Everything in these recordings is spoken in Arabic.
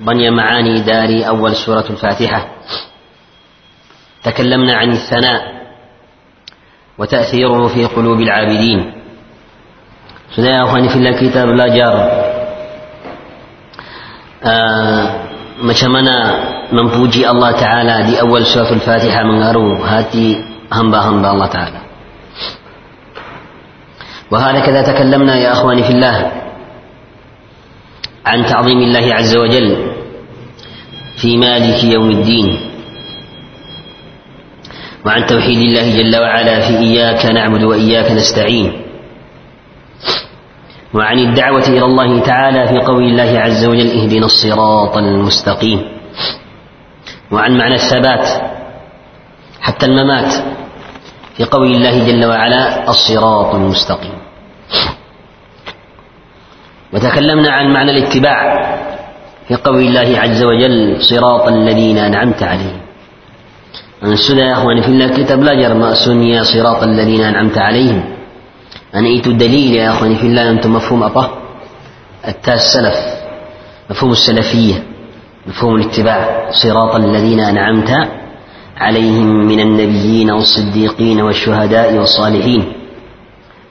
بني معاني داري أول سورة الفاتحة. تكلمنا عن الثناء وتأثيره في قلوب العابدين. سيدنا يا أخواني في الله كتاب لا جار. آه macam mana memuji Allah Ta'ala di awal surat Al-Fatihah mengaruh hati hamba-hamba Allah Ta'ala وهكذا تكلمنا يا أخواني في الله. عن تعظيم الله عز وجل في مالك يوم الدين وعن توحيد الله جل وعلا في إياك نعبد وإياك نستعين وعن الدعوة إلى الله تعالى في قول الله عز وجل اهدنا الصراط المستقيم وعن معنى الثبات حتى الممات في قول الله جل وعلا الصراط المستقيم وتكلمنا عن معنى الاتباع في قول الله عز وجل صراط الذين أنعمت عليهم. أن في الله كتاب لا جرم. سنيا صراط الذين أنعمت عليهم. إيتو دليل يا أخواني في الله أنتم مفهوم أطه. التاس السلف مفهوم السلفية مفهوم الاتباع. صراط الذين أنعمت عليهم من النبيين والصديقين والشهداء والصالحين.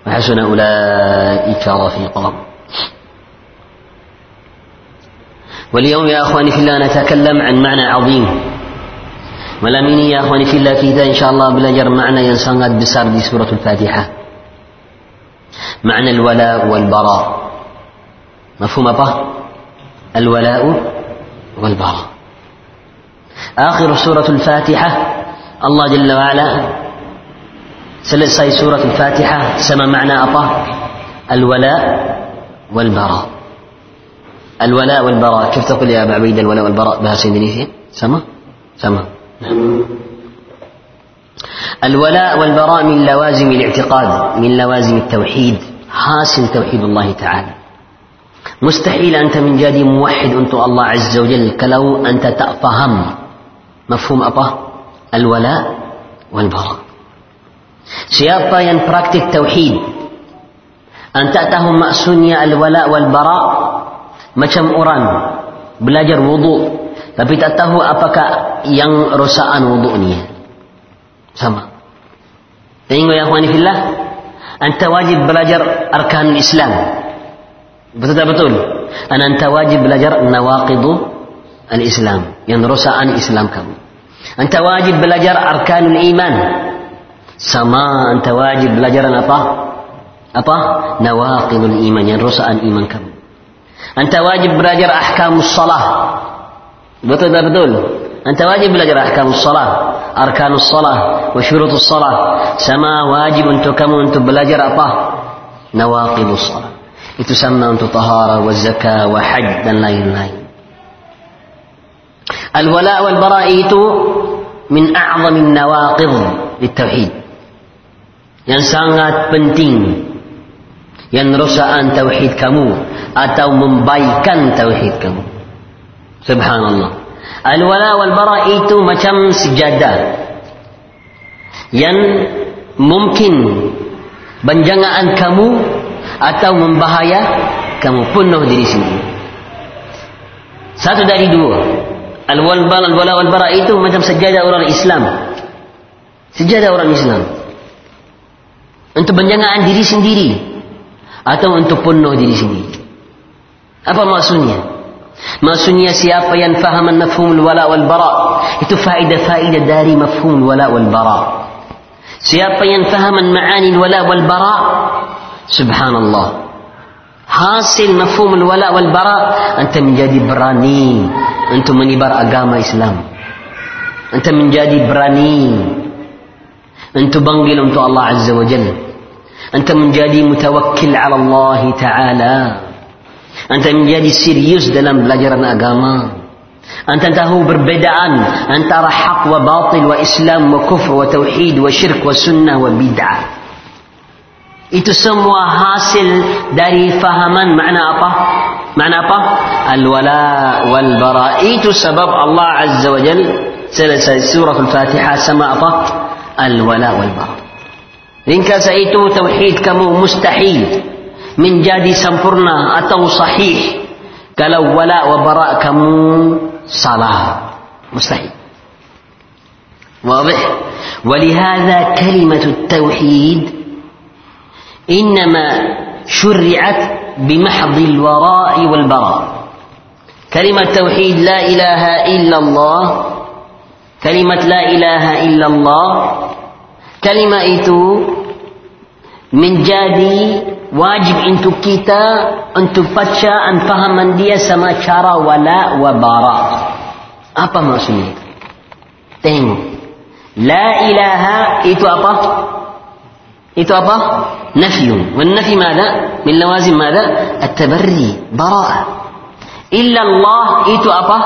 وحسن أولئك رفيقا. واليوم يا أخواني في الله نتكلم عن معنى عظيم. ولمني يا أخواني في الله كذا إن شاء الله بلجر معنى ينسانات بسار دي سورة الفاتحة. معنى الولاء والبراء. مفهوم أبا؟ الولاء والبراء. آخر سورة الفاتحة الله جل وعلا سلسي سورة الفاتحة سما معنى أبا؟ الولاء والبراء. الولاء والبراء كيف تقول يا أبا عبيد الولاء والبراء؟ بها سيدني سما سما نعم. الولاء والبراء من لوازم الاعتقاد من لوازم التوحيد. حاصل توحيد الله تعالى. مستحيل أنت من جادي موحد أنت الله عز وجل كلو أنت تفهم مفهوم أبا؟ الولاء والبراء. yang praktik tauhid anta tahu maksudnya al-wala wal bara macam orang belajar wudu tapi tak tahu apakah yang rosaan wudunya sama. Tengok ya akhwani fillah anta wajib belajar arkan Islam. Betul tak betul? Dan anta wajib belajar nawaqidu al-Islam yang rosaan Islam kamu. Anta wajib belajar arkanul iman. Sama anta wajib belajar apa? Apa? Nawaqidul iman yang rosaan iman kamu أنت واجب بلاجر أحكام الصلاة. بتدبدل أنت واجب بلاجر أحكام الصلاة أركان الصلاة وشروط الصلاة. سما واجب أنت كم أنت بلاجر أطا نواقض الصلاة. يتسمى أنت طهارة والزكاة وحج دن لاين لاين الولاء والبراء من أعظم النواقض للتوحيد. يعني yang sangat بنتين. Yang rosaan tauhid kamu atau membaikan tauhid kamu. Subhanallah. Al-wala wal bara itu macam sejadah yang mungkin benjangan kamu atau membahaya kamu penuh diri sendiri satu dari dua. Al-wala wal bara itu macam sejadah orang Islam. Sejadah orang Islam. Untuk penjagaan diri sendiri atau untuk penuh diri sendiri. Apa maksudnya? Maksudnya siapa yang faham mafhum wala wal bara itu faedah-faedah dari mafhum wala wal bara. Siapa yang faham maani wala wal bara subhanallah hasil mafhum wala wal bara anta menjadi berani untuk menyebar agama Islam. Anta menjadi berani untuk panggil untuk Allah Azza wa Jalla. أنت menjadi mutawakkil ala Allah Ta'ala Anta menjadi serius dalam belajaran agama Anta tahu perbedaan antara hak wa batil wa Islam wa kufr wa tauhid wa syirk wa sunnah wa bid'ah itu semua hasil dari fahaman makna apa? Makna apa? Al-wala wal bara. Itu sebab Allah Azza wa Jal surah Al-Fatihah sama apa? Al-wala wal bara. Ringkas itu tauhid kamu mustahil menjadi sempurna atau sahih Kalau wala wa bara kamu salah. Mustahil. واضح ولهذا كلمة التوحيد إنما شرعت بمحض الوراء والبراء كلمة توحيد لا إله إلا الله كلمة لا إله إلا الله كلمة itu menjadi wajib untuk kita untuk baca dan fahaman dia sama cara wala wa bara. Apa maksudnya? Tengok. La ilaha itu apa? Itu apa? نفي والنفي ماذا؟ من لوازم ماذا؟ التبري براءة إلا الله إيتو أبا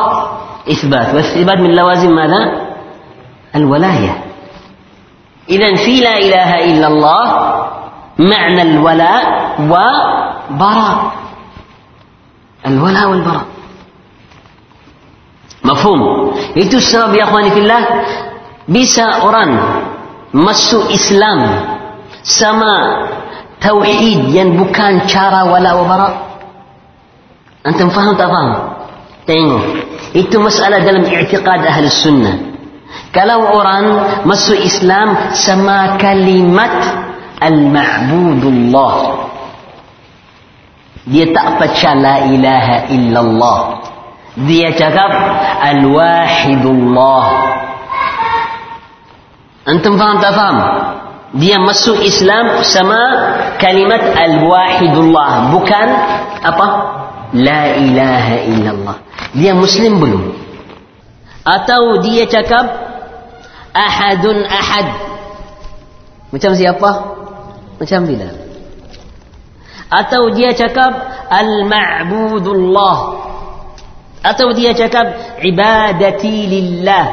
إثبات والإثبات من لوازم ماذا؟ الولاية إذا في لا إله إلا الله معنى الولاء وبراء الولاء والبراء مفهوم itu sebab ya akhwani fillah bisa orang masuk Islam sama tauhid yang bukan cara wala wa bara antum faham tak faham tengok itu masalah dalam i'tiqad ahli sunnah kalau orang masuk Islam sama kalimat al-ma'budullah. Dia tak baca la ilaha illallah. Dia cakap al-wahidullah. Antum faham tak faham? Dia masuk Islam sama kalimat al-wahidullah. Bukan apa? La ilaha illallah. Dia muslim belum? Atau dia cakap ahadun ahad. Macam siapa? Macam Bilal atau dia cakap al-ma'budullah. Atau dia cakap ibadati lillah.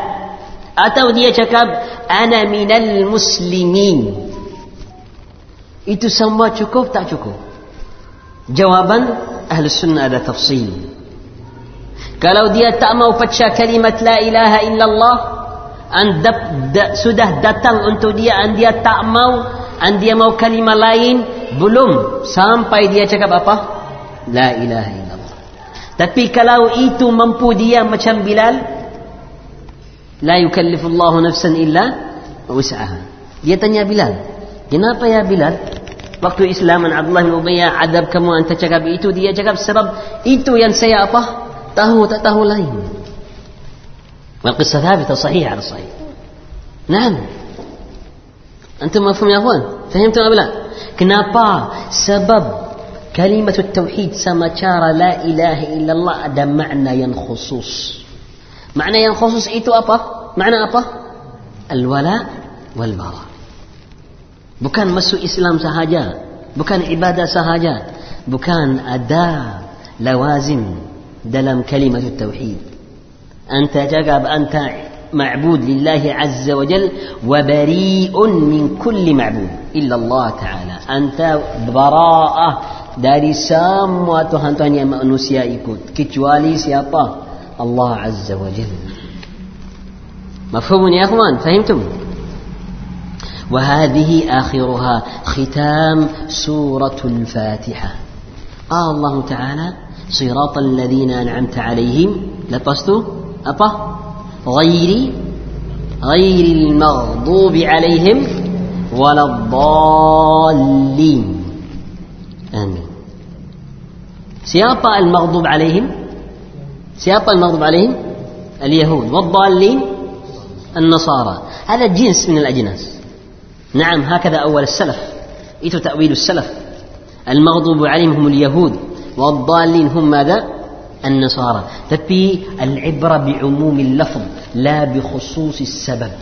Atau dia cakap ana minal muslimin. Itu semua cukup tak cukup? Jawaban ahli sunnah ada tafsil. Kalau dia tak mau baca kalimat la ilaha illallah anda da, sudah datang untuk dia dan dia tak mau dan dia mau kalimah lain belum sampai dia cakap apa? La ilaha illallah. Tapi kalau itu mampu dia macam Bilal la yukallifullahu nafsan illa usaha dia tanya Bilal kenapa ya Bilal? Waktu Islam dan Abdullah bin Ubay adab kamu anta cakap itu. Dia cakap sebab itu yang saya apa? Tahu tak tahu lain. والقصة ثابتة صحيحة على الصحيح. نعم. أنتم مفهوم يا أخوان؟ فهمتم أم لا؟ كنابا سبب كلمة التوحيد سمتشارة لا إله إلا الله هذا معنى ينخصوص معنى ينخصص إيتو أبا؟ معنى أبا؟ الولاء والبراء. بكان مسو إسلام سهاجا بكان عبادة سهاجا بكان أداء لوازم دلم كلمة التوحيد. Anta jagab anta معبود لله عز وجل وبريء من كل معبود إلا الله تعالى. أنت براءة dari semua Tuhan-Tuhan yang manusia ikut kecuali الله عز وجل. مفهوم يا أخوان؟ فهمتم؟ وهذه آخرها ختام سورة الفاتحة. قال الله تعالى صراط الذين أنعمت عليهم لبستوا أبا غير غير المغضوب عليهم ولا الضالين. آمين. سيابا المغضوب عليهم؟ Siapa المغضوب عليهم؟ اليهود. والضالين؟ النصارى. هذا جنس من الأجناس. نعم هكذا أول السلف. إيتو تأويل السلف. المغضوب عليهم هم اليهود. والضالين هم ماذا؟ النصارى. تبي العبرة بعموم اللفظ لا بخصوص السبب.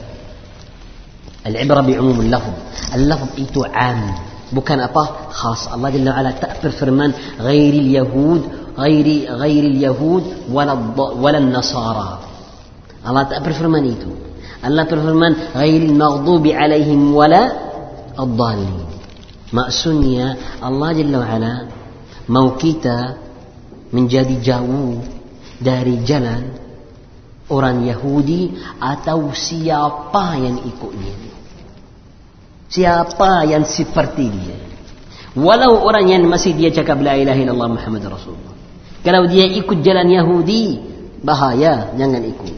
العبرة بعموم اللفظ. اللفظ إيتو عام. بكان أبا خاص. الله جل وعلا تأبر فرمان غير اليهود غير غير اليهود ولا ولا النصارى. الله تأبر فرمان إيتو. الله تأبر فرمان غير المغضوب عليهم ولا الضالين. ما سني الله جل وعلا موكيته menjadi jauh dari jalan orang Yahudi atau siapa yang ikutnya. Siapa yang seperti dia. Walau orang yang masih dia cakap la ilaha illallah muhammad rasulullah. Kalau dia ikut jalan Yahudi bahaya jangan ikut.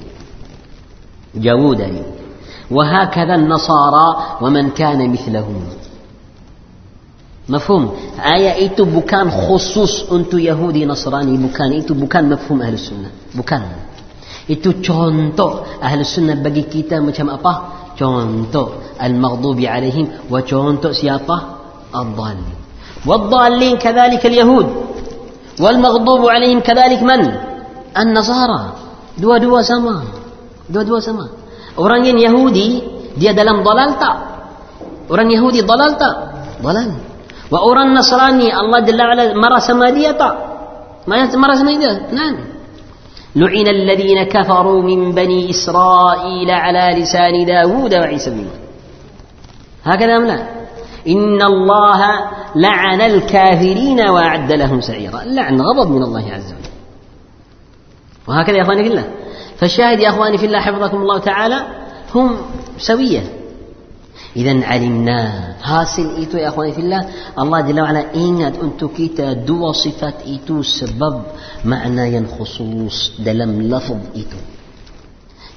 Jauh dari. Wahakadha Nasara, wa man kana mithluhum مفهوم. آية إيتو بكان خصوص أنتو يهودي نصراني بكان إيتو بكان مفهوم أهل السنة. بكان إيتو تشونتو أهل السنة bagi kita macam apa contoh المغضوب عليهم و contoh siapa الضالين والضالين كذلك اليهود والمغضوب عليهم كذلك من النصارى دوا دوا سما دوا دوا سما أورانين يهودي دي دلم ضلالتا أورانين يهودي ضلالتا ضلالتا Jalla ala marah sama dia tak? Marah sama dia? Nah. لعن الذين كفروا من بني إسرائيل على لسان داود وعيسى بن هكذا أم لا إن الله لعن الكافرين وأعد لهم سعيرا اللعن غضب من الله عز وجل وهكذا يا أخواني في الله فالشاهد يا أخواني في الله حفظكم الله تعالى هم سوية إذا علمنا هاسل إيتو يا أخواني في الله الله جل وعلا إنت أنتو كيتا دو صفات إيتو سبب معنى ينخصوص دلم لفظ إيتو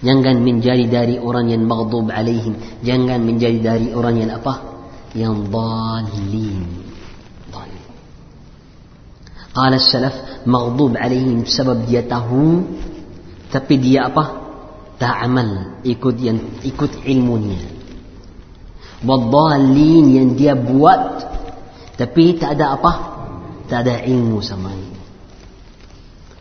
جنغان من جاري داري أورانيا مغضوب عليهم جنغان من جاري داري أورانيا أبا ين ضالين قال السلف مغضوب عليهم بسبب ديته تبدي دي أبا تعمل إيكود ين إيكود علمونيه wadhalin yang dia buat tapi tak ada apa tak ada ilmu sama ini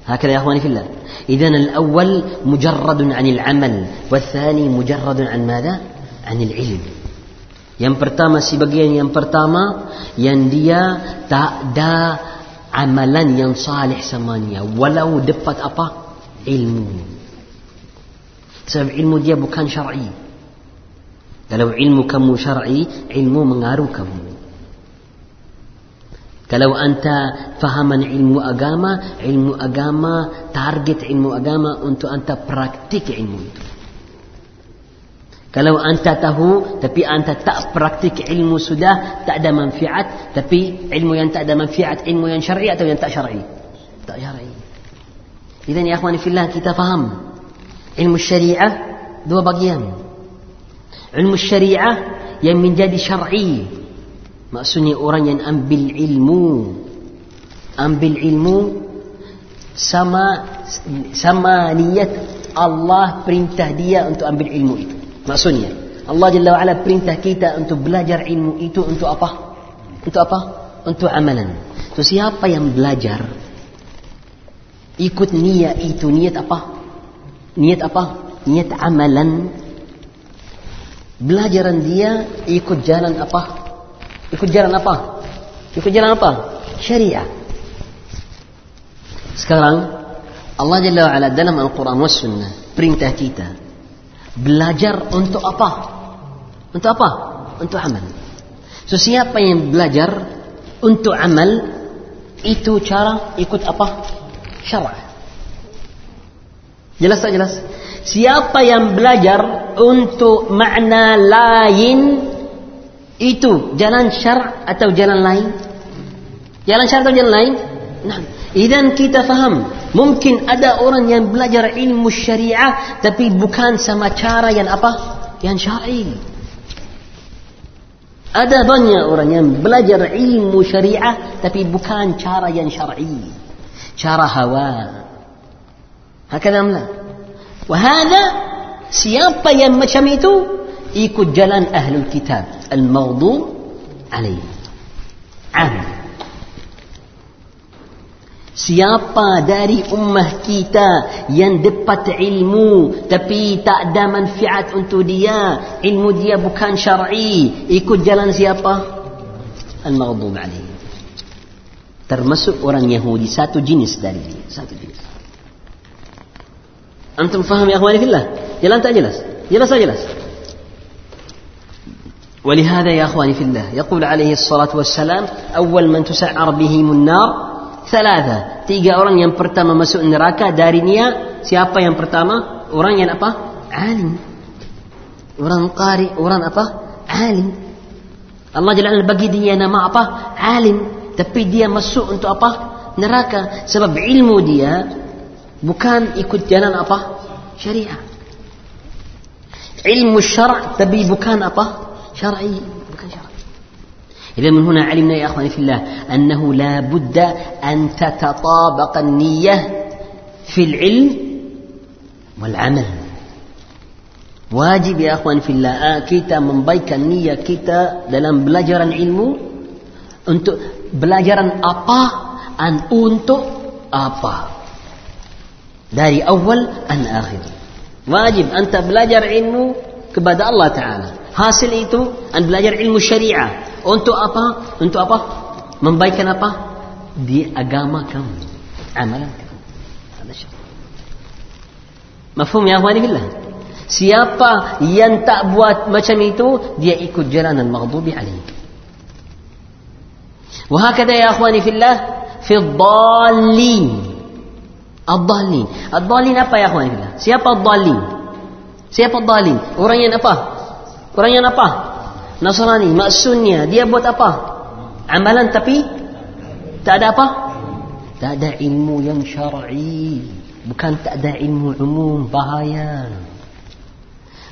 هكذا يا اخواني في الله اذا الأول مجرد عن العمل والثاني مجرد عن ماذا عن العلم yang pertama si bagian yang pertama yang dia tak ada amalan yang salih samanya walau dapat apa ilmu sebab ilmu dia bukan syar'i kalau ilmu kamu syar'i ilmu mengaruh kamu kalau anta fahaman ilmu agama ilmu agama target ilmu agama untuk anta praktik ilmu itu kalau anta tahu tapi anta tak praktik ilmu sudah tak ada manfaat tapi ilmu yang tak ada manfaat ilmu yang syar'i atau yang tak syar'i tak syar'i يا أخواني في الله kita faham ilmu syariah dua bagian ilmu syariah yang menjadi syar'i. Maksudnya orang yang ambil ilmu. Ambil ilmu sama sama niat Allah perintah dia untuk ambil ilmu itu. Maksudnya Allah Jalla wa'ala perintah kita untuk belajar ilmu itu untuk apa? Untuk apa? Untuk amalan. So siapa yang belajar ikut niat itu niat apa? Niat apa? Niat amalan belajaran dia ikut jalan apa? Ikut jalan apa? Ikut jalan apa? Syariah. Sekarang Allah Jalla wa'ala dalam Al-Quran wa Sunnah perintah kita belajar untuk apa? Untuk apa? Untuk amal. So siapa yang belajar untuk amal itu cara ikut apa? Syara. Jelas tak jelas? siapa yang belajar untuk makna lain itu jalan syar' atau jalan lain? Jalan syar' atau jalan lain? Nah idan kita faham mungkin ada orang yang belajar ilmu syariah tapi bukan sama cara yang apa? Yang syar'i. Ada banyak orang yang belajar ilmu syariah tapi bukan cara yang syar'i. Cara hawa. Hakadamlah Wahada siapa yang macam itu ikut jalan ahlul kitab al-mawdu alaih. Am. Siapa dari ummah kita yang dapat ilmu tapi tak ada manfaat untuk dia, ilmu dia bukan syar'i, ikut jalan siapa? Al-maghdub alaih. Termasuk orang Yahudi satu jenis dari dia, satu jenis. أنتم فهم يا أخواني في الله. يلا أنت أجلس. جلس أجلس. ولهذا يا أخواني في الله يقول عليه الصلاة والسلام أول من تسعر بهم النار ثلاثة. تيجا أوران يم برتاما نراكا دارينيا سيابا يم برتاما أوران يم عالم. أوران قاري أوران أبا عالم. الله جل وعلا بقي دي أنا ما أبا عالم. تبي دي مسوء أنت أبا نراكا سبب علمه دي بكان يكون جنان أبا؟ شريعة. علم الشرع تبي بكان أبا؟ شرعي بكان شرعي. إذا من هنا علمنا يا أخواني في الله أنه لا بد أن تتطابق النية في العلم والعمل. واجب يا أخواني في الله. آه، كيتا من بيك النية كيتا دلم بلاجرا علمه أنت بلاجرا أبا أن أنت أبا. داري أول أنا آخر واجب أنت بلاجر علمه كبدا الله تعالى حاصل إيتو أن بلاجر علم الشريعة أنتو أبا أنتو أبا من بايكن أبا دي أقامة كم عملا هذا الشرط مفهوم يا أخواني بالله سيابا ينتأبوات ما شميتو دي إيكو جلان المغضوب عليه وهكذا يا أخواني في الله في الضالين Ad-dhalin. Ad-dhalin apa ya akhwan? Siapa ad-dhalin? Siapa ad-dhalin? Orang yang apa? Orang yang apa? Nasrani, maksudnya dia buat apa? Amalan tapi tak ada apa? Tak ada ilmu yang syar'i. Bukan tak ada ilmu umum bahaya.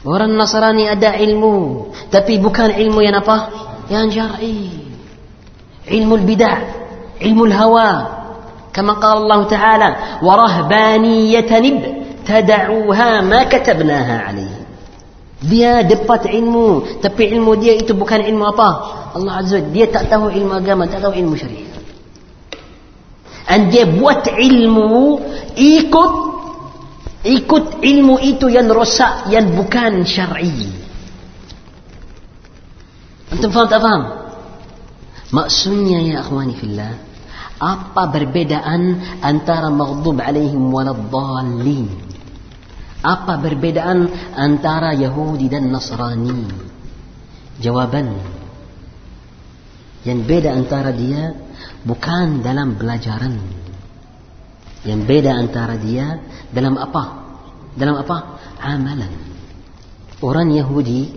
Orang Nasrani ada ilmu tapi bukan ilmu yang apa? Yang syar'i. Ilmu bid'ah, ilmu hawa. كما قال الله تعالى ورهبانية نب تدعوها ما كتبناها عليه دي دبت علمه تبي علمه دي يتبو كان علمه أبا الله عز وجل دي تأتاه علم قام تأته علم شريح أن دي بوت علمه إيكت إيكت علمه إيتو ينرسى ينبكان شرعي أنتم فهمت أفهم مأسوني يا أخواني في الله apa perbedaan antara maghdub alaihim waladdallin? Apa perbedaan antara Yahudi dan Nasrani? Jawaban yang beda antara dia bukan dalam belajaran yang beda antara dia dalam apa? Dalam apa? Amalan. Orang Yahudi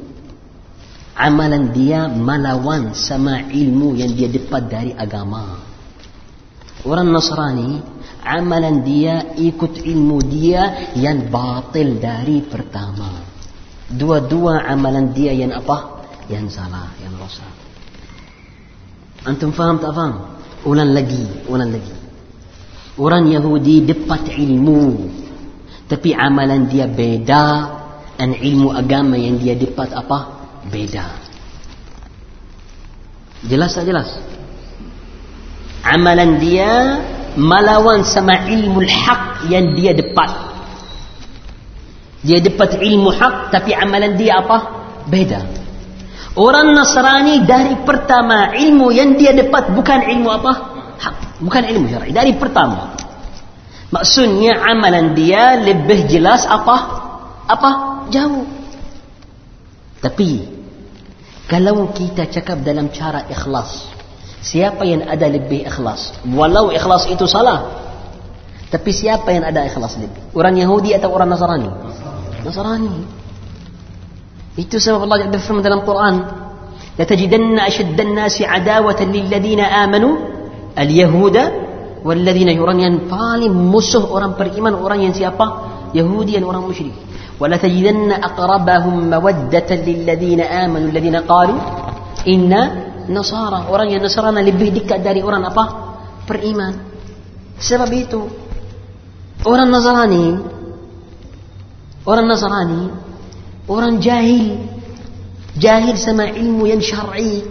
amalan dia melawan sama ilmu yang dia dapat dari agama. Orang Nasrani amalan dia ikut ilmu dia yang batil dari pertama. Dua-dua amalan dia yang apa? Yang salah, yang rosak. Antum faham tak faham? Ulang lagi, ulang lagi. Orang Yahudi dapat ilmu tapi amalan dia beda dan ilmu agama yang dia dapat apa? Beda. Jelas tak jelas? Amalan dia melawan sama ilmu hak yang dia dapat. Dia dapat ilmu hak tapi amalan dia apa? Beda. Orang Nasrani dari pertama ilmu yang dia dapat bukan ilmu apa? Hak. Bukan ilmu syar'i. Dari pertama. Maksudnya amalan dia lebih jelas apa? Apa? Jauh. Tapi kalau kita cakap dalam cara ikhlas, siapa yang ada lebih ikhlas? Walau ikhlas itu salah. Tapi siapa yang ada ikhlas lebih? Orang Yahudi atau orang Nasrani? Nasrani. Itu sebab Allah berfirman dalam Quran, "Latajidanna ashadda an-nasi 'adawatan lil ladzina amanu al-yahuda والذين orang yang paling musuh orang beriman orang yang siapa Yahudi dan orang musyrik ولا تجدن أقربهم مودة للذين آمنوا الذين قالوا إنا Nasara, orang yang Nasrani lebih dekat dari orang apa? Beriman. Sebab itu orang Nasrani orang Nasrani orang jahil jahil sama ilmu yang syar'i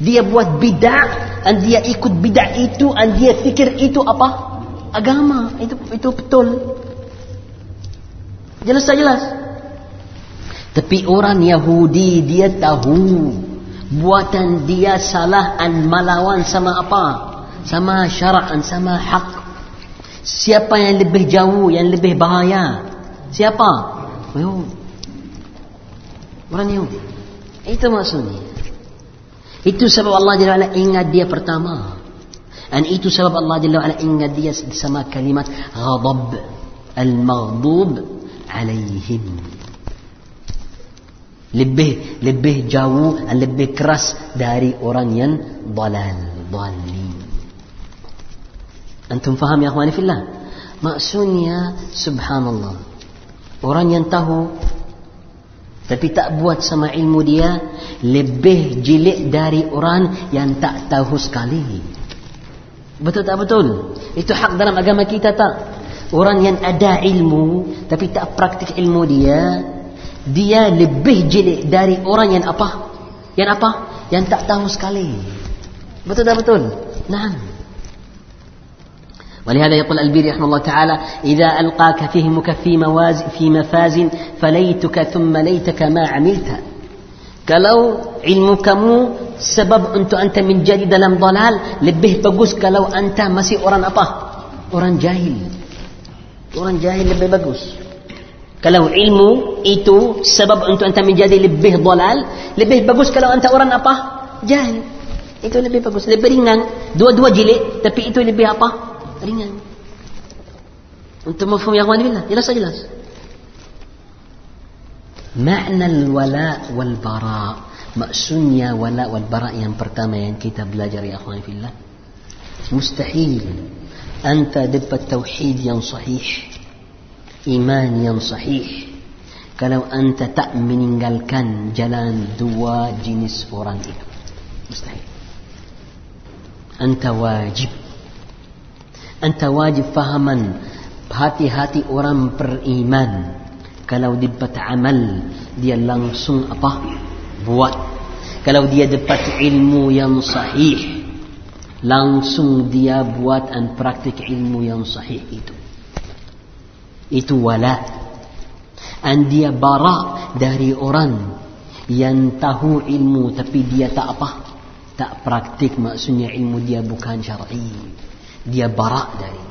dia buat bid'ah dan dia ikut bid'ah itu dan dia fikir itu apa? agama itu itu betul jelas tak jelas tapi orang Yahudi dia tahu buatan dia salah dan melawan sama apa? Sama syarak dan sama hak. Siapa yang lebih jauh, yang lebih bahaya? Siapa? Yahudi. Orang Yahudi. Itu maksudnya. Itu sebab Allah Jalla wa'ala ingat dia pertama. Dan itu sebab Allah Jalla wa'ala ingat dia sama kalimat ghadab. Al-maghdub alaihim. Lebih lebih jauh lebih keras dari orang yang dalal, dalin. Antum faham ya akhwani fillah? Maksudnya subhanallah. Orang yang tahu tapi tak buat sama ilmu dia lebih jelek dari orang yang tak tahu sekali. Betul tak betul? Itu hak dalam agama kita tak? Orang yang ada ilmu tapi tak praktik ilmu dia, dia lebih jelek dari orang yang apa? Yang apa? Yang tak tahu sekali. Betul tak betul? Naam. ولهذا يقول البيري رحمه الله تعالى إذا ألقاك فهمك في مواز في مفاز فليتك ثم ليتك ما عملت كلو علمك مو سبب أنت أنت من جديد لم ضلال لبه بقوس كلو أنت مسي أوران أباه أوران جاهل أوران جاهل لبه بقوس Kalau ilmu itu sebab untuk anta menjadi lebih dalal, lebih bagus kalau anta orang apa? Jahil. Itu lebih bagus, lebih ringan. Dua-dua jilid, tapi itu lebih apa? ringan. Untuk mafhum yang mana billah? Jelas jelas. Makna al-wala wal-bara. Maksudnya wala wal-bara yang pertama yang kita belajar ya akhwan fillah. Mustahil anta dapat tauhid yang sahih. Iman yang sahih. Kalau anta tak meninggalkan jalan dua jenis orang itu. Mustahil. Anta wajib Anta wajib fahaman hati-hati orang beriman. Kalau dapat amal, dia langsung apa? Buat. Kalau dia dapat ilmu yang sahih, langsung dia buat dan praktik ilmu yang sahih itu. Itu wala. Dan dia bara dari orang yang tahu ilmu tapi dia tak apa? Tak praktik maksudnya ilmu dia bukan syar'i. Dia barak dari.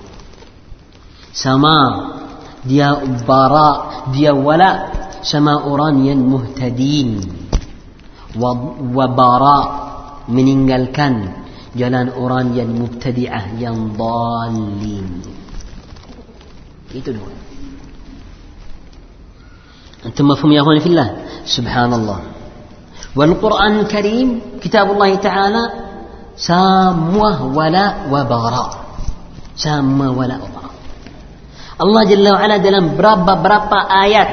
Sama dia barak dia wala sama orang yang muhtadin. Wa, barak meninggalkan jalan orang yang mubtadi'ah yang dalin itu dua أنتم مفهوم يا أخواني في الله سبحان الله والقرآن الكريم كتاب الله تعالى ساموه ولا وبراء sama wala Allah. Allah Jalla wa'ala dalam berapa-berapa ayat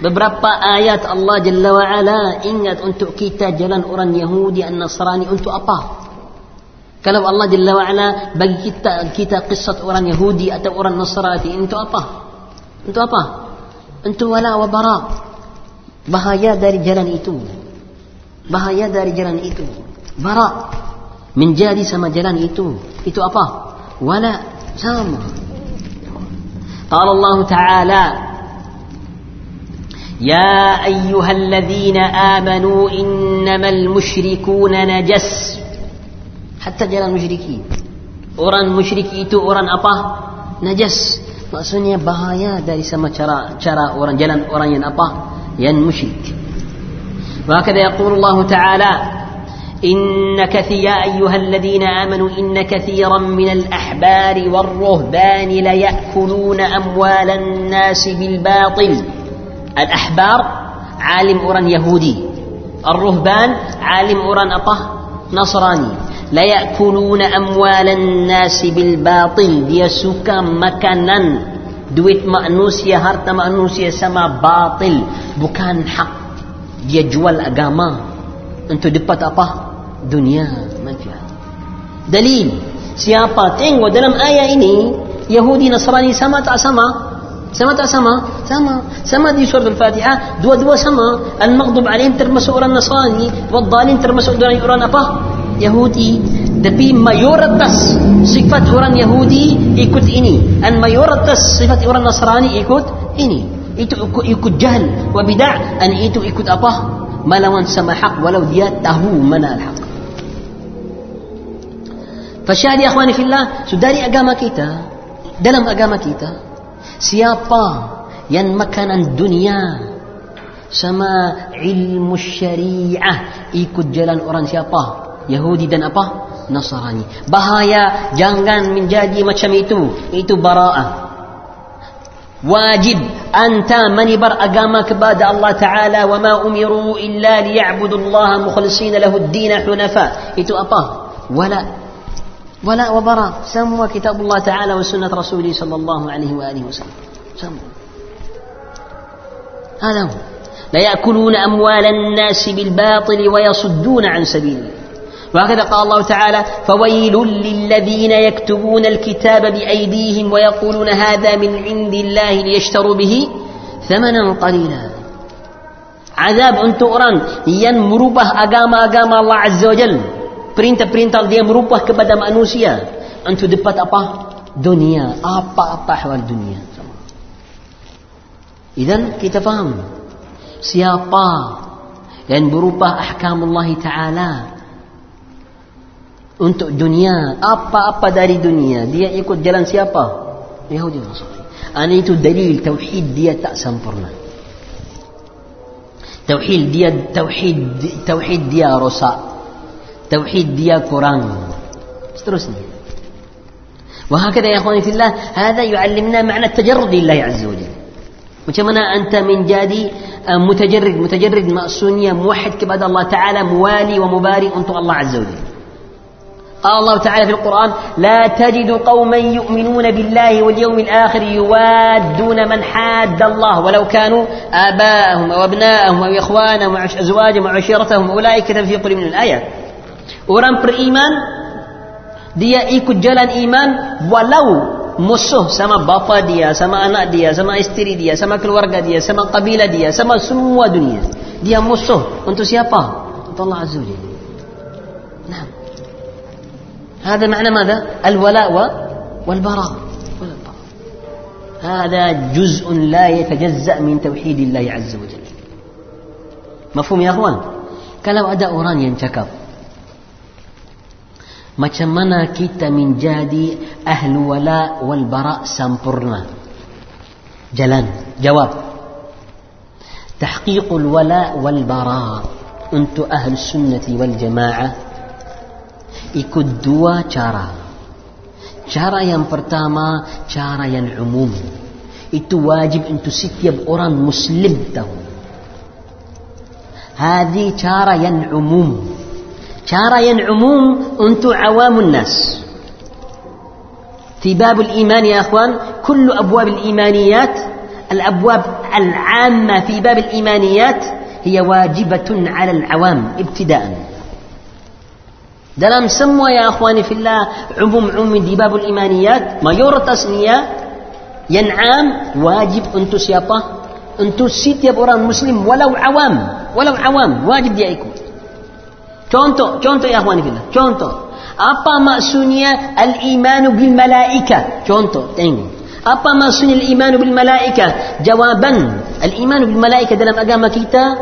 beberapa ayat Allah Jalla wa'ala ingat untuk kita jalan orang Yahudi dan Nasrani untuk apa? Kalau Allah Jalla wa'ala bagi kita kita kisah orang Yahudi atau orang Nasrani untuk apa? Untuk apa? Untuk wala wa bara. Bahaya dari jalan itu. Bahaya dari jalan itu. Bara. Menjadi sama jalan itu. Itu apa? ولا سامة قال الله تعالى يا أيها الذين آمنوا إنما المشركون نجس حتى جل المشركين orang musyrik itu orang apa? Najas. Maksudnya bahaya dari sama cara cara orang jalan orang yang apa? Yang musyrik. وهكذا يقول الله تعالى إن كثير يا أيها الذين آمنوا إن كثيرا من الأحبار والرهبان ليأكلون أموال الناس بالباطل الأحبار عالم أوران يهودي الرهبان عالم أوران أطه نصراني لا يأكلون أموال الناس بالباطل dia suka makanan. Duit manusia harta manusia sama batil bukan hak. Dia jual agama untuk dapat apa? Dunia دليل سيابا تنغو دلم آية إني Yahudi Nasrani sama tak sama sama sama sama sama di سورة الفاتحة دو دو سما المغضب عليهم termasuk orang Nasrani والضالين termasuk orang apa Yahudi. Tapi mayoritas sifat orang Yahudi ikut ini. Dan mayoritas sifat orang Nasrani ikut ini. Itu ikut, jahil wa bid'ah dan itu ikut apa? Melawan sama hak walau dia tahu mana al-haq. Fasyahid ya akhwani fillah, sudari agama kita, dalam agama kita, siapa yang makanan dunia sama ilmu syariah ikut jalan orang siapa? Yahudi dan apa? Nasrani. Bahaya jangan menjadi macam itu. Itu bara'ah. Wajib anta menibar agama kepada Allah Ta'ala wa ma umiru illa liya'budu Allah mukhlisina lahu ad-din hunafa. Itu apa? Wala ولاء وبراء سموا كتاب الله تعالى وسنة رسوله صلى الله عليه وآله وسلم سموا هذا هو لا يأكلون أموال الناس بالباطل ويصدون عن سبيل الله وهكذا قال الله تعالى فويل للذين يكتبون الكتاب بأيديهم ويقولون هذا من عند الله ليشتروا به ثمنا قليلا. عذاب أن تؤران ين مروبه أقام أقام الله عز وجل. برينتا برينتا دي مروبه كبدا مأنوسيا أن تدبت أبا دنيا أبا أبا حوال الدنيا إذن كيف فهم سيابا ين مروبه أحكام الله تعالى untuk dunia apa-apa dari dunia dia ikut jalan siapa Yahudi Nasrani Ini itu dalil tauhid dia tak sempurna tauhid dia tauhid tauhid dia rosak tauhid dia kurang seterusnya وهكذا يا اخواني في الله هذا يعلمنا معنى التجرد لله عز وجل macam mana anta menjadi متجرد متجرد maksudnya موحد Taala muwali wa mubari untuk Allah Azza wa Jalla قال الله تعالى في القرآن لا تجد قوما يؤمنون بالله واليوم الآخر يوادون من حاد الله ولو كانوا آباءهم وابناءهم وإخوانهم وأزواجهم وعشيرتهم أولئك في قلوبهم الآية. orang beriman dia ikut jalan iman walau musuh sama bapa dia sama anak dia sama isteri dia sama keluarga dia sama kabilah dia sama semua dunia dia musuh untuk siapa الله عز وجل نعم هذا معنى ماذا؟ الولاء والبراء. هذا جزء لا يتجزأ من توحيد الله عز وجل. مفهوم يا أخوان؟ kalau ada orang yang cakap macam mana kita menjadi ahlu wala wal bara jalan jawab تحقيق الولاء والبراء. untuk أهل السنة والجماعة. ikut dua cara. Cara yang pertama, cara yang umum. Itu wajib untuk setiap orang muslim tahu. هذه شارة ينعموم شارة ينعموم أنتو عوام الناس في باب الإيمان يا أخوان كل أبواب الإيمانيات الأبواب العامة في باب الإيمانيات هي واجبة على العوام ابتداءً دلم سموا يا أخواني في الله عموم عموم من دباب الإيمانيات ما يورى تسنية ينعام واجب أن تسيطة أن سيت يا بوران مسلم ولو عوام ولو عوام واجب يأيكم تونتو تونتو يا أخواني في الله تونتو أبا ما سنية الإيمان بالملائكة تونتو تنجو أبا ما سنية الإيمان بالملائكة جوابا. الإيمان بالملائكة دلم أقام كتاب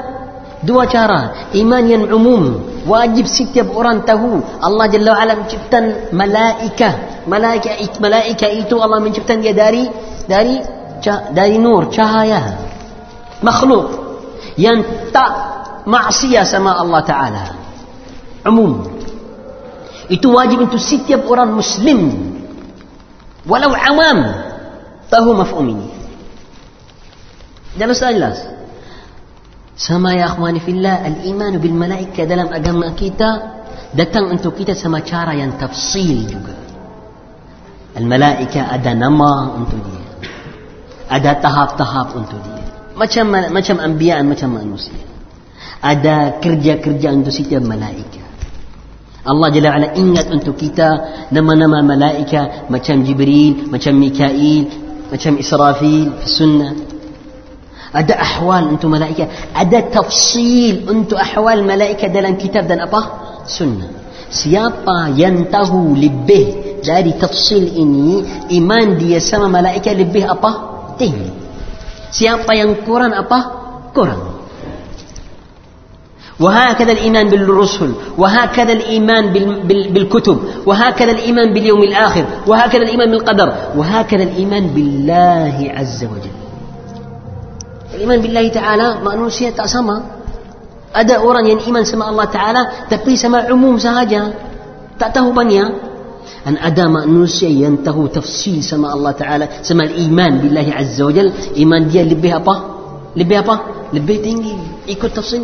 dua cara iman yang umum wajib setiap orang tahu Allah Jalla wa'ala menciptakan malaika malaika malaika itu Allah menciptakan dia dari dari dari nur cahaya makhluk yang tak maksiat sama Allah Ta'ala umum itu wajib untuk setiap orang muslim walau awam tahu mafhum ini jelas jelas sama ya akhwani fillah al-iman bil malaika dalam agama kita datang untuk kita sama cara yang tafsil juga. Al-malaika ada nama untuk dia. Ada tahap-tahap untuk dia. Macam macam anbiya macam manusia. Ada kerja-kerja untuk setiap malaika. Allah Jalla ala ingat untuk kita nama-nama malaika macam Jibril, macam Mikail, macam Israfil, sunnah. أدى أحوال أنتم ملائكة؟ أدى تفصيل أنتم أحوال ملائكة دلن كتاب دلن أبا سنة. سيابا ينتهو لبه. جاري تفصيل إني إيمان دي سما ملائكة لبه أبا تهي سيابا ينقران أبا قران وهكذا الإيمان بالرسل وهكذا الإيمان بالكتب وهكذا الإيمان باليوم الآخر وهكذا الإيمان بالقدر وهكذا الإيمان بالله عز وجل. الإيمان بالله تعالى مأنوسية تأسما أدى أوران يعني إيمان سما الله تعالى تبقي سما عموم سهجا تأته بنيا أن أدى مأنوسية ينته تفصيل سماء الله تعالى سماء الإيمان بالله عز وجل إيمان ديال لبيها با لبيها با لبيه تنجي يكون تفصيل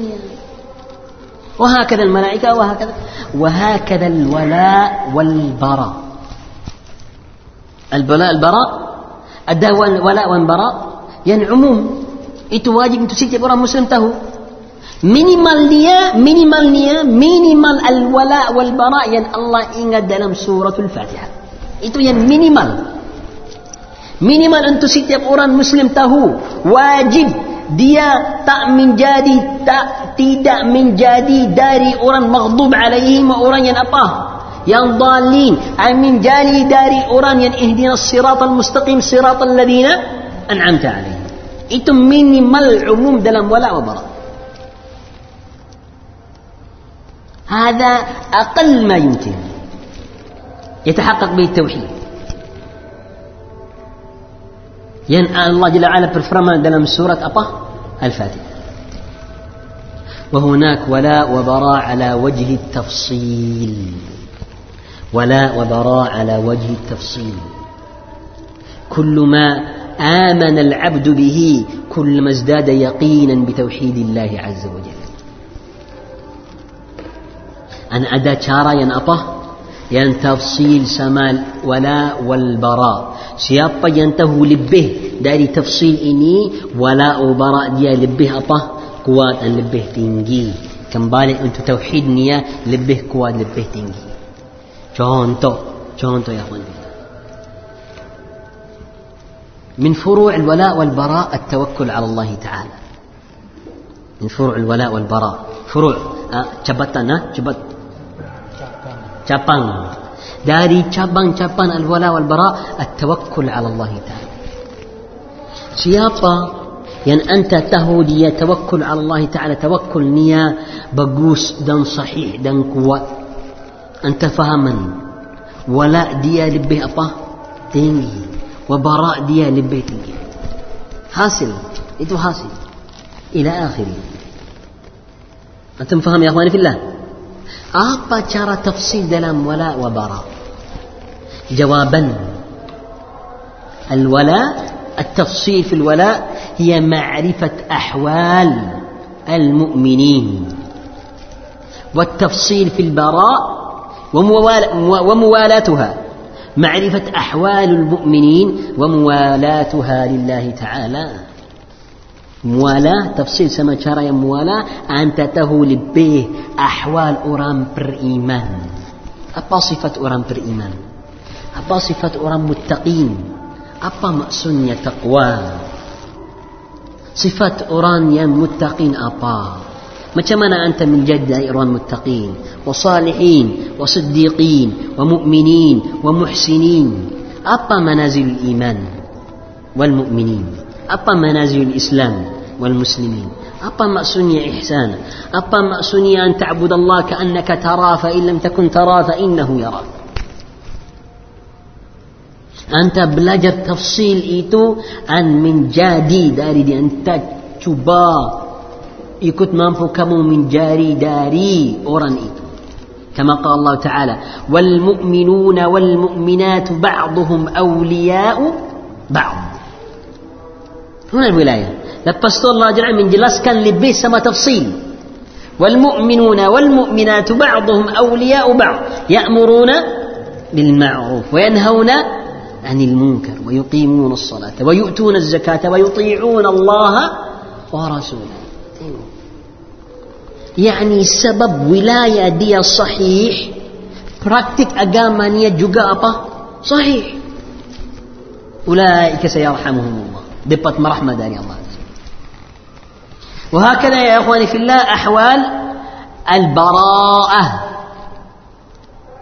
وهكذا الملائكة وهكذا وهكذا الولاء والبراء البلاء البراء أدى ولاء والبراء يعني عموم itu wajib untuk setiap orang muslim tahu minimal dia minimal dia minimal al wala wal bara yang Allah ingat dalam suratul Fatihah itu yang minimal minimal untuk setiap orang muslim tahu wajib dia tak menjadi tak tidak menjadi dari orang maghdub alaihim orang yang apa yang dalin ay menjadi dari orang yang ihdinas siratal mustaqim siratal ladina an'amta alaihim itu minimal umum dalam wala wa bara. هذا أقل ما يمكن يتحقق به التوحيد ين الله جل وعلا berfirman dalam surat apa? الفاتحة وهناك ولاء وبراء على وجه التفصيل ولاء وبراء على وجه التفصيل كل ما آمن العبد به كلما ازداد يقينا بتوحيد الله عز وجل. أن أدى شارا ينأطه ين تفصيل سمال ولا والبراء. سيابا ينته لبه. داري تفصيل إني ولا وبراء ديا لبه أطه؟ قوات أن لبه تنجي. كم بالي أنت توحيدني لبه قوات لبه تنجي. جونتو جونتو يا خواني من فروع الولاء والبراء التوكل على الله تعالى. من فروع الولاء والبراء. فروع تشبتنا تشبت تشابان داري تشابان تشابان الولاء والبراء التوكل على الله تعالى شيابا ين انت تهودي توكل على الله تعالى توكل نيا بقوس دن صحيح دن قوة انت فهما ولا ديا لبه أبا تنجي وبراء دي لبيت الجهاد حاصل. إتو حاصل. إلى آخره. أنتم فهم يا أخواني في الله؟ أبا ترى تفصيل دلم ولا وبراء. جوابا. الولاء التفصيل في الولاء هي معرفة أحوال المؤمنين. والتفصيل في البراء وموالاتها. معرفة أحوال المؤمنين وموالاتها لله تعالى. موالاة تفصيل سما شارع موالاة أن تته لبيه أحوال أرام بر إيمان أبا صفة أرام بر إيمان أبا صفة أرام متقين؟ أبا مأسون يتقوى صفة أرام يم متقين أبا؟ متى منع أنت من جد إيران متقين وصالحين وصديقين ومؤمنين ومحسنين. أبا منازل الإيمان والمؤمنين. أبا منازل الإسلام والمسلمين. أبا مأسوني إحسانا أبا مأسوني أن تعبد الله كأنك ترى فإن لم تكن ترى فإنه يرى أنت بلجر تفصيل إيتو أن من جادي أريد أن أنت ikut mampu kamu menjadi dari orang itu. كما قال الله تعالى والمؤمنون والمؤمنات بعضهم أولياء بعض هنا الولاية lepas tu Allah Jalla menjelaskan lebih sama tafsil. والمؤمنون والمؤمنات بعضهم أولياء بعض يأمرون بالمعروف وينهون عن المنكر ويقيمون الصلاة ويؤتون الزكاة ويطيعون الله ورسوله يعني سبب ولاية دي صحيح. براكتيك أجامانية جوجا أبا صحيح أولئك سيرحمهم الله دبت مرحمة داني الله وهكذا يا أخواني في الله أحوال البراءة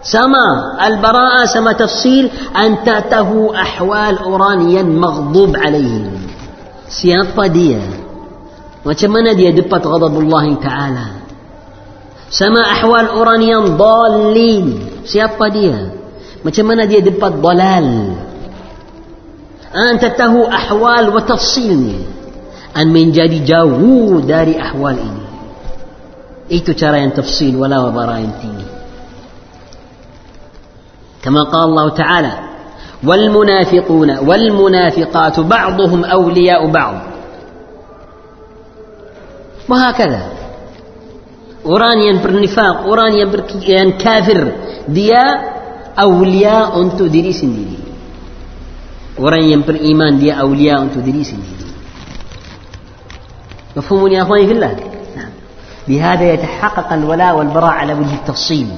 سما البراءة سما تفصيل أن تأته أحوال أورانيا مغضوب عليهم سيابا ديا وشمنا ديا دبت غضب الله تعالى سما أحوال أورانيان ضالين سيابا ديا مثل دي دبات ضلال أنت تهو أحوال وتفصيل أن من جدي جاو داري أحوال إني إيتو تراين تفصيل ولا وبراين تيني كما قال الله تعالى والمنافقون والمنافقات بعضهم أولياء بعض وهكذا أورانيا برنفاق أورانيا بركيان كافر ديا أولياء أنتو دريس ديني أورانيا بر إيمان ديا أولياء أنتو دريس ديني مفهومون يا أخواني في الله بهذا يتحقق الولاء والبراء على وجه التفصيل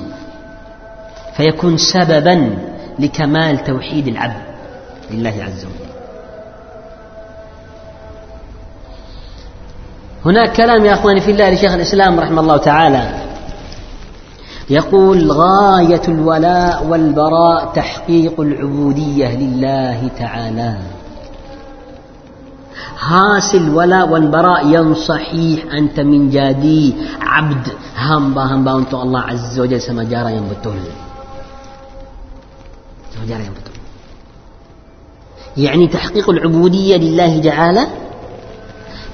فيكون سببا لكمال توحيد العبد لله عز وجل هناك كلام يا أخواني في الله لشيخ الإسلام رحمه الله تعالى يقول غاية الولاء والبراء تحقيق العبودية لله تعالى wala wal bara yang sahih anta menjadi abd hamba-hamba untuk Allah Azza wa Jalla sama cara yang betul. Sama. يعني تحقيق العبودية لله تعالى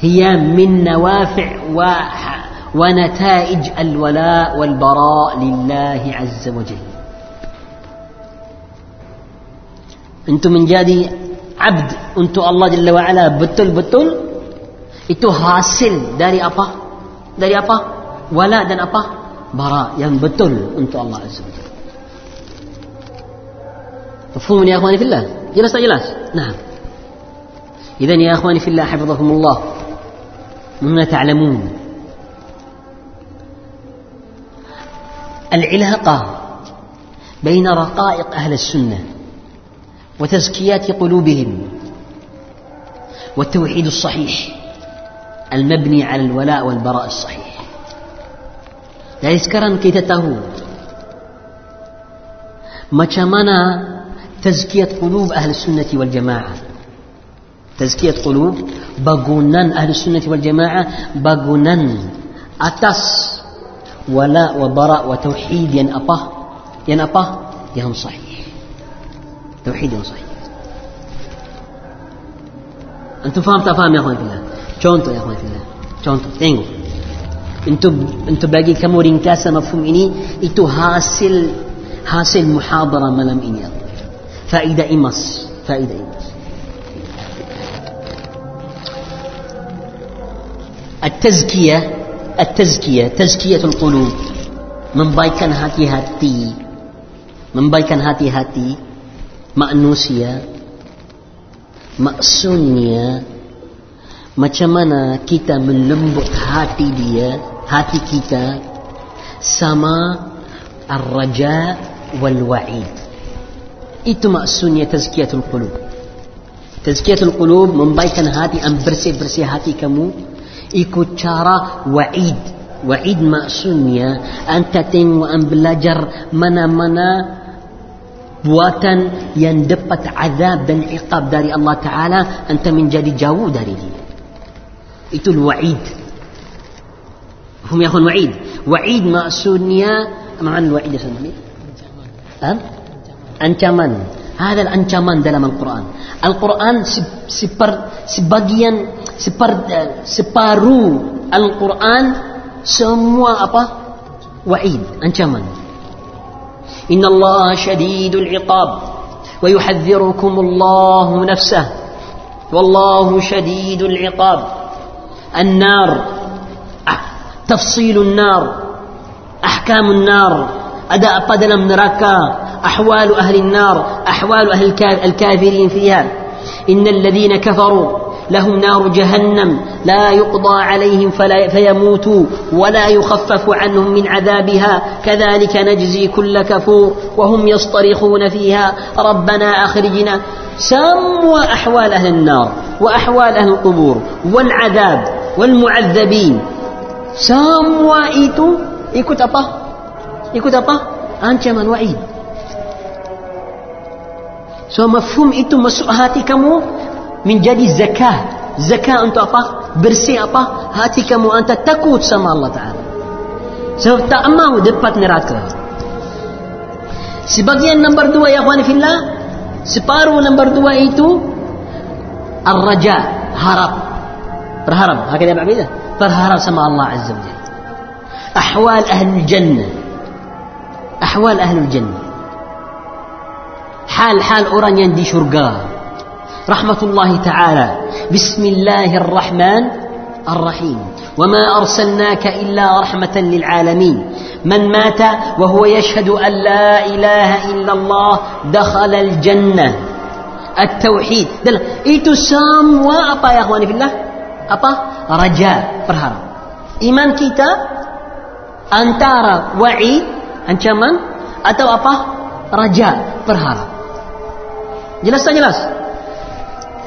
هي من نوافع ونتائج الولاء والبراء لله عز وجل أنتم من جادي abd untuk Allah Jalla wa'ala betul-betul itu hasil dari apa? Dari apa? Wala dan apa? Bara yang betul untuk Allah Azza wa Jalla. مفهوم يا اخواني في الله جلس نعم اذا يا اخواني في الله حفظكم الله مما تعلمون. العلاقة بين رقائق أهل السنة وتزكيات قلوبهم والتوحيد الصحيح المبني على الولاء والبراء الصحيح. dari sekarang macam mana tazkiyat qulub ahli sunnati wal jamaah تزكية قلوب بغنن أهل السنة والجماعة بغنن أتس ولا وبراء وتوحيد ينأبه ينأبه ين صحيح. توحيد ين صحيح. أنتم فهمت؟ أفهم يا أخواني في الله. شونتو يا أخواني في الله؟ شونتو تينغو أنتم أنتم باقي كمورين كاسا مفهوم إني؟ إتو هاسل هاسل محاضرة ملم إني فائدة إمس فائدة إمس. At-tazkiyah At-tazkiyah Tazkiyatul qulub. Membaikan hati-hati. Membaikan hati-hati Manusia Maksudnya Macam mana kita melembut hati dia Hati kita Sama Ar-raja Wal-wa'id. Itu maksudnya tazkiyatul qulub. Tazkiyatul qulub Membaikan hati Bersih-bersih hati kamu ikut cara wa'id wa'id maksudnya anta tengok dan belajar mana-mana buatan yang dapat azab dan iqab dari Allah Ta'ala anta menjadi jauh dari dia itu wa'id هم يا اخوان وعيد وعيد maksudnya معنى الوعيد يا سيدنا ancaman هذا الانcaman dalam Al-Quran Al-Quran sebagian separuh Al-Quran semua apa? Wa'id ancaman. إن الله شديد العقاب ويحذركم الله نفسه والله شديد العقاب النار تفصيل النار أحكام النار أداء قدم نراكا أحوال أهل النار أحوال أهل الكافرين فيها إن الذين كفروا لهم نار جهنم لا يقضى عليهم فلا فيموتوا ولا يخفف عنهم من عذابها كذلك نجزي كل كفور وهم يصطرخون فيها ربنا أخرجنا سموا أحوال أهل النار وأحوال أهل القبور والعذاب والمعذبين سموا إيتو ikut apa? Ikut apa? Ancaman wa'id. So mafhum itu masuk hati kamu من جدي الزكاة زكاة أنت أبا برسي أبا هاتي كمو أنت تكوت سما الله تعالى سوف تأمه دبت نراتك sebahagian nombor dua يا أخواني في الله separuh nombor dua itu الرجاء harap berharap هكذا يا بعبيدة فرهرب سما الله عز وجل أحوال أهل الجنة أحوال أهل الجنة hal-hal orang yang di syurga رحمة الله تعالى. بسم الله الرحمن الرحيم. وما أرسلناك إلا رحمة للعالمين. من مات وهو يشهد أن لا إله إلا الله دخل الجنة. التوحيد. دل. إيتو سام وأبا يا أخواني في الله أبا رجاء فرهرا إيمان كيتا أنتارا وعي أنت من أتو أبا رجاء فرهرا جلس جلس جلس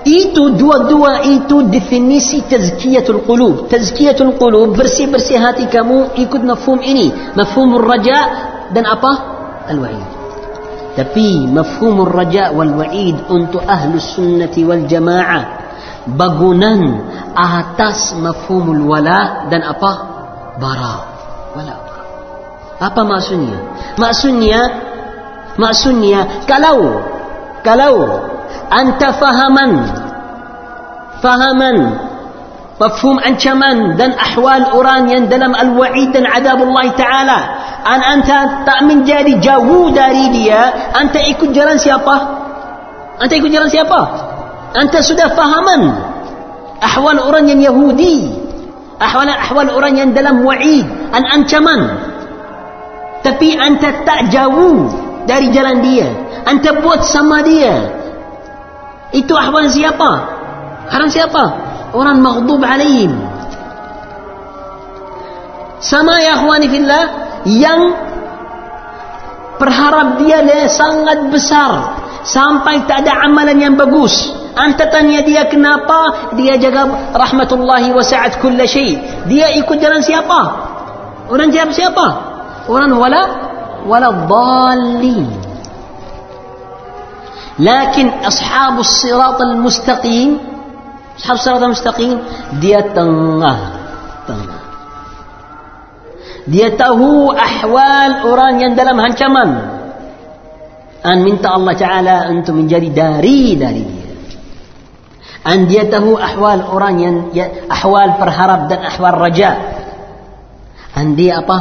Itu dua-dua itu definisi tazkiyatul qulub. Tazkiyatul qulub bersih-bersih hati kamu ikut mafhum ini. Mafhumul raja dan apa? Al-wa'id. Tapi mafhumul raja wal wa'id untuk ahlu sunnati wal jamaah bangunan atas mafhumul wala dan apa? Bara. Wala. Apa maksudnya? Maksudnya maksudnya kalau kalau anta fahaman. Fahaman. Mafhum ancaman dan ahwal orang yang dalam al-wa'id dan adab Allah Ta'ala. An anta tak menjadi jauh dari dia anta ikut jalan siapa? Anta ikut jalan siapa? Anta sudah fahaman. Ahwal orang yang Yahudi. Ahwal ahwal orang yang dalam wa'id an ancaman. Tapi anta tak jauh dari jalan dia. Anta buat sama dia itu ahwal siapa? Haram siapa? Orang maghdub alaihim. Sama ya akhwani fillah yang perharap dia sangat besar sampai tak ada amalan yang bagus. Anta tanya dia kenapa? Dia jaga rahmatullahi wasa'at kulla syai. Dia ikut jalan siapa? Orang jawab siapa? Orang wala wala dhalin. Lakin ashabus sirat al-mustaqim Ashabus sirat al-mustaqim Dia tengah Tengah Dia tahu ahwal orang yang dalam hancaman An minta Allah Ta'ala untuk menjadi dari dari dia An dia tahu ahwal orang yang ya, Ahwal perharap dan ahwal raja An dia apa?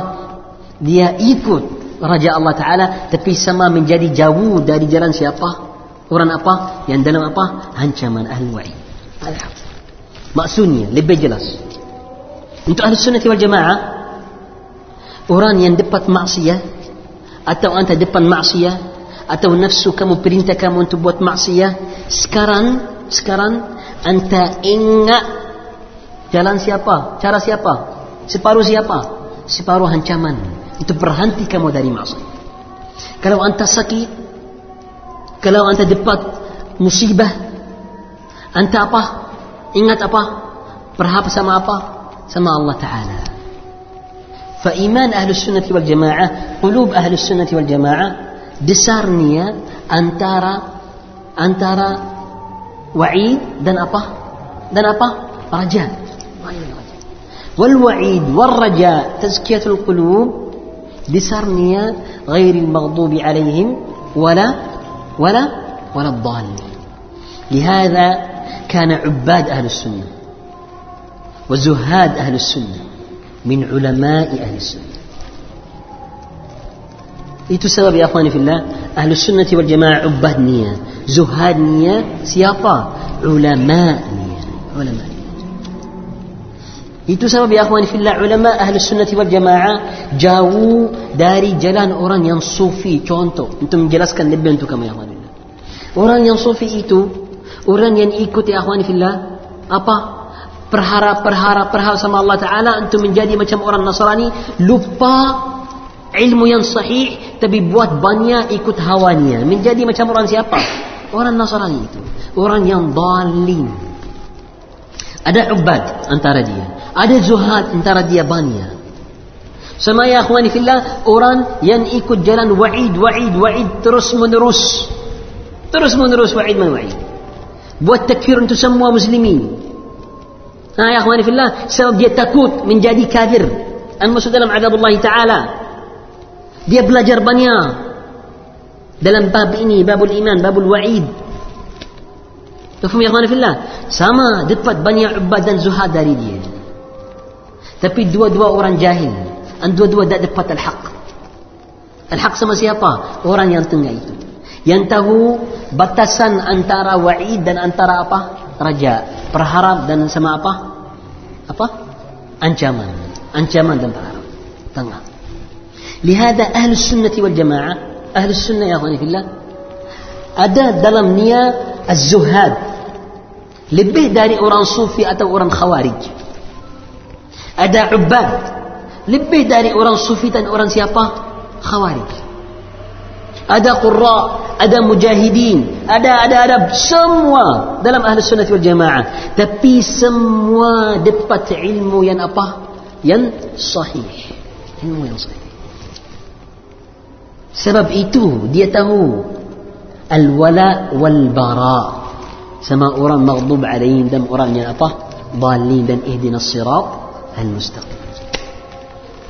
Dia ikut Raja Allah Ta'ala Tapi sama menjadi jauh dari jalan siapa? Orang apa? Yang dalam apa? Ancaman ahli wa'id. Maksudnya lebih jelas. Untuk ahli sunnah wal jamaah, orang yang dapat maksiat atau anda depan maksiat atau nafsu kamu perintah kamu untuk buat maksiat, sekarang sekarang anda ingat jalan siapa? Cara siapa? Separuh siapa? Separuh ancaman untuk berhenti kamu dari maksiat. Kalau anda sakit, kalau anda dapat musibah anda apa? Ingat apa? Berharap sama apa? Sama Allah Ta'ala. فإيمان أهل السنة والجماعة قلوب أهل السنة والجماعة دسارنيا أن ترى أن ترى وعيد دن أبا دن أبا رجاء والوعيد والرجاء تزكية القلوب دسارنيا غير المغضوب عليهم ولا ولا ولا الضال لهذا كان عباد أهل السنة وزهاد أهل السنة من علماء أهل السنة. إيه السبب يا أخواني في الله؟ أهل السنة والجماعة عباد نية زهاد نية سياطة علماء نية علماء نية. Itu sebab ya akhwani fillah ulama ahlu sunnati wal jamaah jauh dari jalan orang yang sufi. Contoh untuk menjelaskan lebih untuk kamu ya akhwani Orang yang sufi itu orang yang ikuti akhwani fillah apa? Perharap, perharap, perharap sama Allah Ta'ala untuk menjadi macam orang Nasrani lupa ilmu yang sahih tapi buat banyak ikut hawanya. Menjadi macam orang siapa? Orang Nasrani itu. Orang yang dalim ada ubad antara dia. Ada zuhad antara dia banyak sama ya akhwani fillah orang yang ikut jalan wa'id, wa'id, wa'id terus menerus. Terus menerus wa'id man wa'id. Buat takfir untuk semua muslimin. Ha ya akhwani fillah sebab dia takut menjadi kafir. An masuk dalam azab Allah taala. Dia belajar banyak dalam bab ini babul iman babul wa'id Tafhum ya akhwani fillah sama dapat banyak ubad dan zuhad dari dia tapi dua-dua orang jahil dan dua-dua tak dapat al-haq al-haq sama siapa orang yang tengah itu yang tahu batasan antara wa'id dan antara apa? Raja. Perharap dan sama apa? Apa? Ancaman. Ancaman dan perharap. Tengah. Lihada ahli sunnati wal jamaah. Ahli sunnah ya akhwani fillah. Ada dalam nia az-zuhad lebih dari orang sufi atau orang khawarij. Ada ubad lebih dari orang sufi dan orang siapa? Khawarij. Ada qurra ada mujahidin ada ada ada semua dalam ahli sunnah wal jamaah. Tapi semua dapat ilmu yang apa? Yang sahih. Ilmu yang sahih. Sebab itu dia tahu الولاء والبراء. سماء أرى مغضوب عليهم دم أرى يعني من أطه. ضالين بن اهدنا الصراط المستقيم.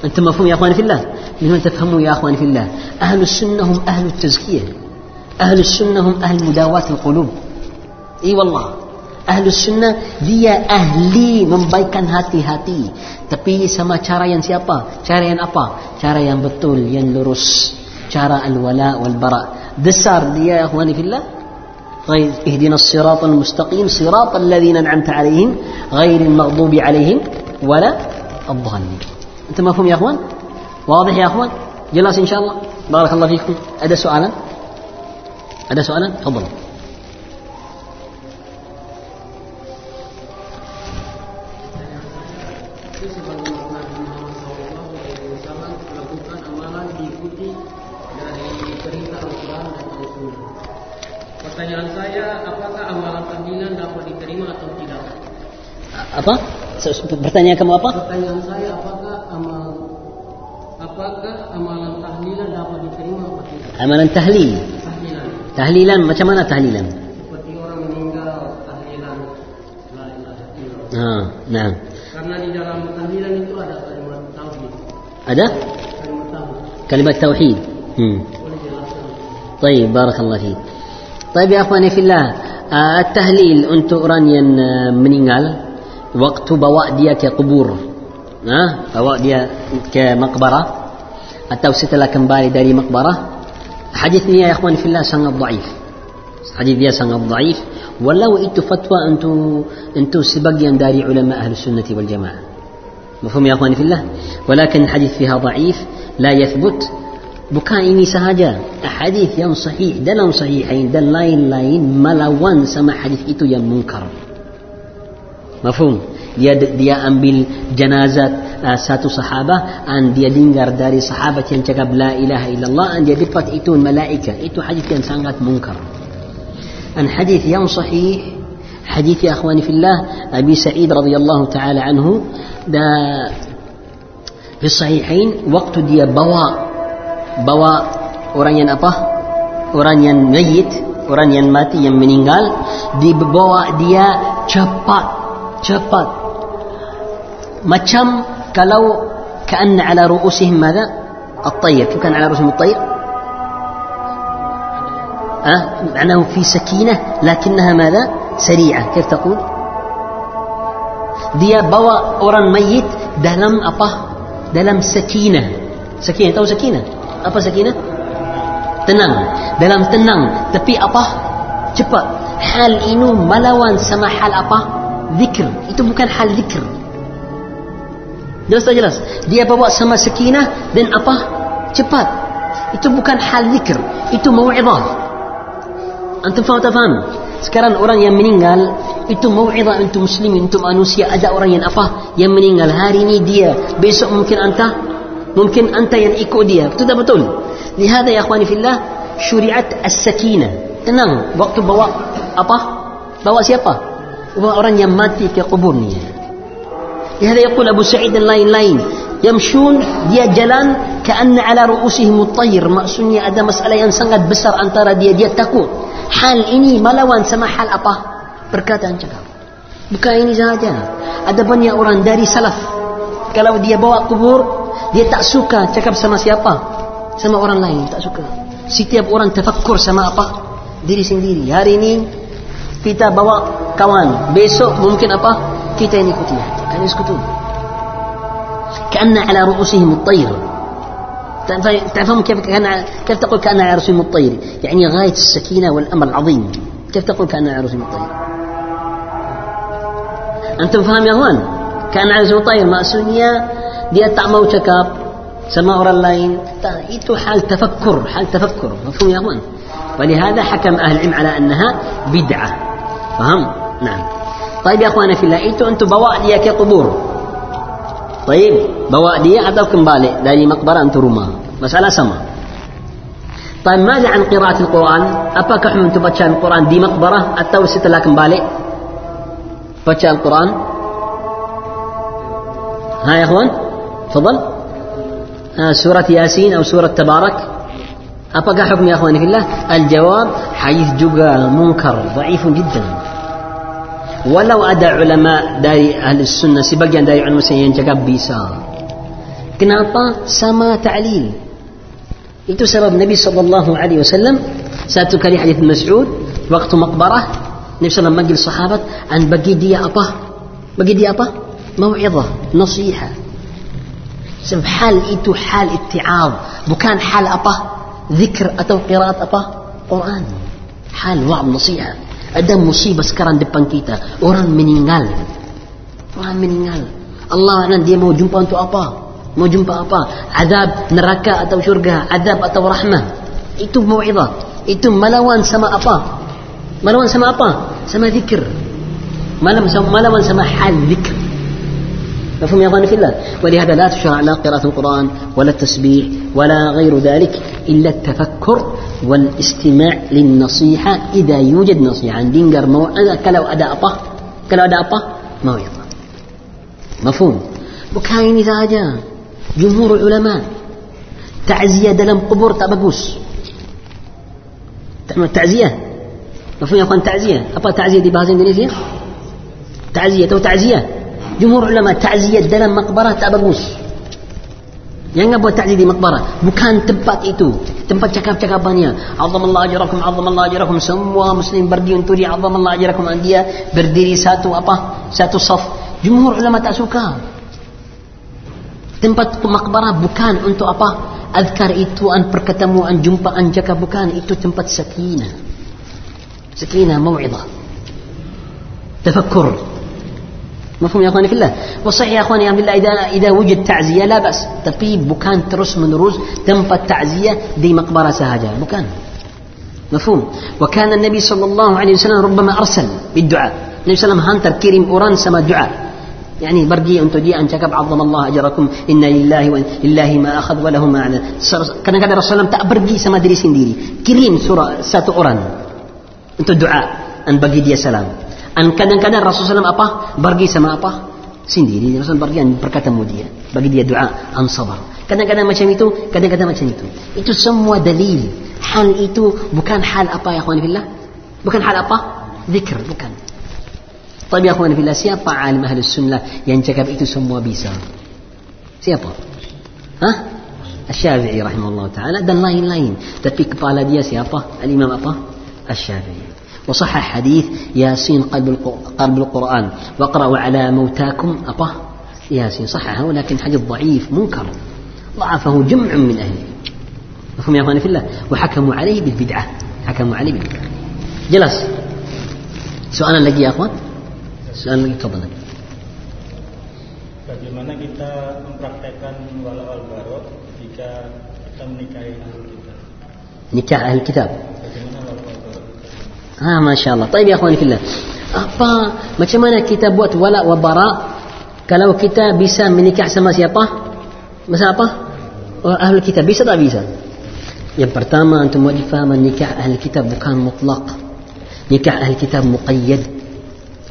أنتم مفهوم يا أخواني في الله؟ من هنا تفهموا يا أخواني في الله؟ أهل السنة هم أهل التزكية. أهل السنة هم أهل مداواة القلوب. إي والله. أهل السنة هي أهلي من بايكان هاتي هاتي. تبي سما شارا ين سيابا؟ شارا ين أبا؟ شارا ين بطول ين لرس. شارا الولاء والبراء. Dasar dia ya akhwani fillah غير اهدنا الصراط المستقيم صراط الذين أنعمت عليهم غير المغضوب عليهم ولا الضالين. أنت مفهوم يا أخوان؟ واضح يا أخوان؟ جلاس إن شاء الله. بارك الله فيكم. ada سؤالا؟ ada سؤالا؟ تفضل. apa bertanya kamu apa Pertanyaan saya, apakah amal apakah amalan tahlilan dapat diterima atau tidak? amalan tahlil Tahlilan tahlilan macam mana tahlilan seperti orang meninggal tahlilan la ilaha illallah. ha nah Karena di dalam tahlilan itu ada kalimat tauhid. ada Kalimat tauhid. كلمة توحيد مم. Boleh jelaskan? طيب بارك الله فيك طيب يا أخواني في الله آه، التهليل untuk orang yang آه، meninggal dia ke kubur ha? bawa dia ke makbarah atau setelah kembali dari makbarah hadis ni ya akhwani fillah sangat dhaif hadis dia sangat dhaif walau itu fatwa untuk untuk sebagian dari ulama ahli sunnati wal jamaah مفهوم يا اخواني في الله ولكن الحديث فيها ضعيف لا يثبت bukan ini sahaja hadis yang sahih dalam sahihain dan lain-lain melawan sama hadis itu yang munkar mafhum dia dia ambil janazat uh, satu sahabat dan dia dengar dari sahabat yang cakap la ilaha illallah dan dia dapat itu malaikat itu hadis yang sangat munkar an hadis yang sahih hadis ya akhwani fillah Abi Sa'id radhiyallahu taala anhu da di sahihain waktu dia bawa bawa orang yang apa orang yang mayit orang yang mati yang meninggal dibawa dia cepat cepat macam kalau كأن على رؤوسهم ماذا الطير كيف كان على رؤوسهم الطير أه؟ معناه في سكينة لكنها ماذا سريعة كيف تقول dia bawa orang mayit dalam apa dalam sakinah sakinah tahu sakinah apa sakinah tenang dalam tenang tapi apa cepat hal ini melawan sama hal apa zikr. Itu bukan hal zikr. Jelas jelas dia bawa sama sekinah dan apa? Cepat. Itu bukan hal zikr. Itu mau'izah. Antum faham tak faham? Sekarang orang yang meninggal itu mau'izah untuk muslimin untuk manusia. Ada orang yang apa? Yang meninggal. Hari ini dia besok mungkin anta mungkin anta yang ikut dia. Itu dah betul? Lihada ya akhwani fillah syuriat as-sakinah. Tenang. Waktu bawa apa? Bawa siapa? orang yang mati ke kuburnya لهذا يقول أبو سعيد lain-lain يمشون dia jalan كأن على رؤوسهم الطير maksudnya ada masalah yang sangat besar antara dia dia takut hal ini melawan sama hal apa perkataan cakap bukan ini sahaja ada banyak orang dari salaf kalau dia bawa kubur dia tak suka cakap sama siapa sama orang lain tak suka setiap orang tafakkur sama apa diri sendiri hari ini kita bawa kawan besok mungkin apa? Kita yang ikuti kan يسكتون كأن على رؤوسهم الطير تعرفون كيف كان كيف تقول كأن على رؤوسهم الطير يعني غاية السكينة والأمر العظيم كيف تقول كأن على رؤوسهم الطير أنتم فاهم يا أخوان كأن على رؤوسهم الطير maksudnya dia tak mau cakap sama orang lain. Itu hal tafakkur hal mafhum ya akhwan ولهذا حكم أهل العلم على أنها بدعة فهم؟ نعم. طيب يا إخواني في الله أنتوا أنتوا بوادي يا قبور طيب بوادي ادو كمبالي داني مقبرة أنتوا روما. مسألة سما. طيب ماذا عن قراءة القرآن؟ ابك حم أنتوا بتشان القرآن دي مقبرة؟ اتوا ست لا كمبالي بتشان القرآن. ها يا إخوان تفضل. آه، سورة ياسين أو سورة تبارك. أبقى حكم يا أخواني في الله. الجواب حديث جوجا منكر ضعيف جدا. ولو أدى علماء داي أهل السنة سبقيا داي علماء سيين جقب بيسا كناطا سما تعليل إنتو سبب النبي صلى الله عليه وسلم ساتو كري حديث مسعود وقت مقبرة النبي صلى الله عليه وسلم صحابة أن بقي دي أبا بقي دي أبا موعظة نصيحة سبب حال إتو حال اتعاظ وكان حال أبا ذكر أتو قراءة أبا قرآن حال وعظ نصيحة ada musibah sekarang depan kita. Orang meninggal. Orang meninggal. Allah nan dia mau jumpa untuk apa? Mau jumpa apa? Azab neraka atau syurga? Azab atau rahmah? Itu mau'izah. Itu melawan sama apa? Melawan sama apa? Sama zikir. Melawan sama, melawan sama hal zikir مفهوم يا في الله. ولهذا لا تشرع لا قراءة القرآن ولا التسبيح ولا غير ذلك إلا التفكر والاستماع للنصيحة. إذا يوجد نصيحة دينجر موعظة كلو أداء أبا كلو أداء أبا موعظة مفهوم. وكاين إذا جاء جمهور العلماء تعزية دلم قبور تبقوس تعزية. مفهوم يا أخوان تعزية. أبا تعزية دي bahasa Indonesia تعزية أو تعزية. jumhur ulama takziah dalam makbarah tak bagus. Jangan buat takziah di makbarah. Bukan tempat itu. Tempat cakap-cakapannya. Azamallah ajarakum, azamallah ajarakum. Semua muslim berdiri untuk dia. Azamallah ajarakum. Dia berdiri satu apa? Satu saf. Jumhur ulama tak suka. Tempat makbarah bukan untuk apa? Azkar itu, an jumpaan, an jumpa, an cakap. Bukan. Itu tempat sakinah. Sakinah, maw'idah. Tafakkur. مفهوم يا أخواني في الله؟ وصحيح يا أخواني في الله اذا إذا وجد تعزية لا بأس. تقي بكان ترس من روز تنفى التعزية دي مقبرة سهجة بكان مفهوم. وكان النبي صلى الله عليه وسلم ربما أرسل بالدعاء. النبي صلى الله عليه وسلم هانتر كريم أوران سما دعاء. يعني برجي انت دي أن تكب عظم الله أجركم. إن لله ولله ما أخذ وله ما عنه كان قال الرسول صلى الله عليه وسلم تا برجي سما كريم سورة سات أوران. انت دعاء. أن بقي دي سلام. An kadang-kadang Rasulullah SAW apa? Pergi sama apa? Sendiri. Rasulullah pergi dan berkata dia. Bagi dia doa. An sabar. Kadang-kadang macam itu. Kadang-kadang macam itu. Itu semua dalil. Hal itu bukan hal apa ya akhwani fillah? Bukan hal apa? Zikr. Bukan. Tapi ya akhwani fillah. Siapa alim ahli sunnah yang cakap itu semua bisa? Siapa? Hah? Al-Syafi'i rahimahullah ta'ala dan lain-lain. Tapi kepala dia siapa? Al-Imam apa? Al-Syafi'i. وصح حديث ياسين قلب القرآن. واقرأوا على موتاكم. أطه ياسين صححه ولكن حديث ضعيف منكر. ضعفه جمع من أهله. مفهوم يا أخواني في الله؟ وحكموا عليه بالبدعة. حكموا عليه بالبدعة. جلس. سؤالا لقي يا أخوان؟ سؤال لقي تفضل. Bagaimana kita mempraktekkan wala wal barok jika kita menikahi ahli kitab? Nikah ahli kitab. Bagaimana wala wal barok? ها ما شاء الله طيب يا إخواني في الله. أبا ما تشمعنا كتاب بوت ولا وبراء كلو كتاب بيسا منك احسن سيابا مسا ابا أهل الكتاب بيسا دا بيسا yang pertama antum wajib faham nikah ahli kitab bukan mutlak. Nikah ahli kitab muqayyad.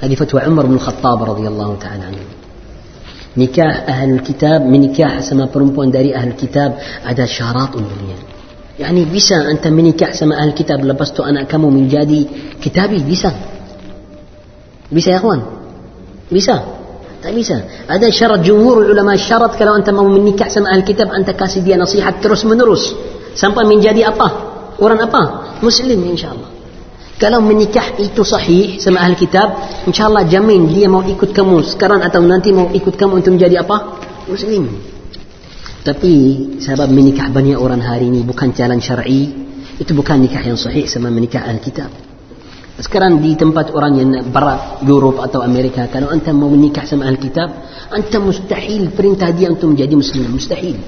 هذه فتوى عمر بن الخطاب رضي الله تعالى عنه نكاح أهل الكتاب من نكاح سما برمبون داري أهل الكتاب على شارات أمريان يعني بيسا أنت مني كحسم أهل الكتاب لبست أنا كم من جادي كتابي بيسا. بيسا يا أخوان. بيسا. طيب بيسا. هذا شرط جمهور العلماء. شرط لو أنت مو مني كحسم أهل الكتاب. أنت كاسدي نصيحة ترس من رس. سنبقى من جادي أبا. ورن أبا. مسلم إن شاء الله. كلام من نكاح إيتو صحيح سمع أهل الكتاب. إن شاء الله جمين لي مو إيكوت كموس. كران أتو نانتي مو إيكوت كمو أنتم جادي أبا. مسلم مسلم. Tapi sebab menikah banyak orang hari ini bukan jalan syar'i, itu bukan nikah yang sahih sama menikah Alkitab. Sekarang di tempat orang yang barat, Europe atau Amerika, kalau anda mau menikah sama Alkitab, anda mustahil perintah dia untuk menjadi Muslim. Mustahil.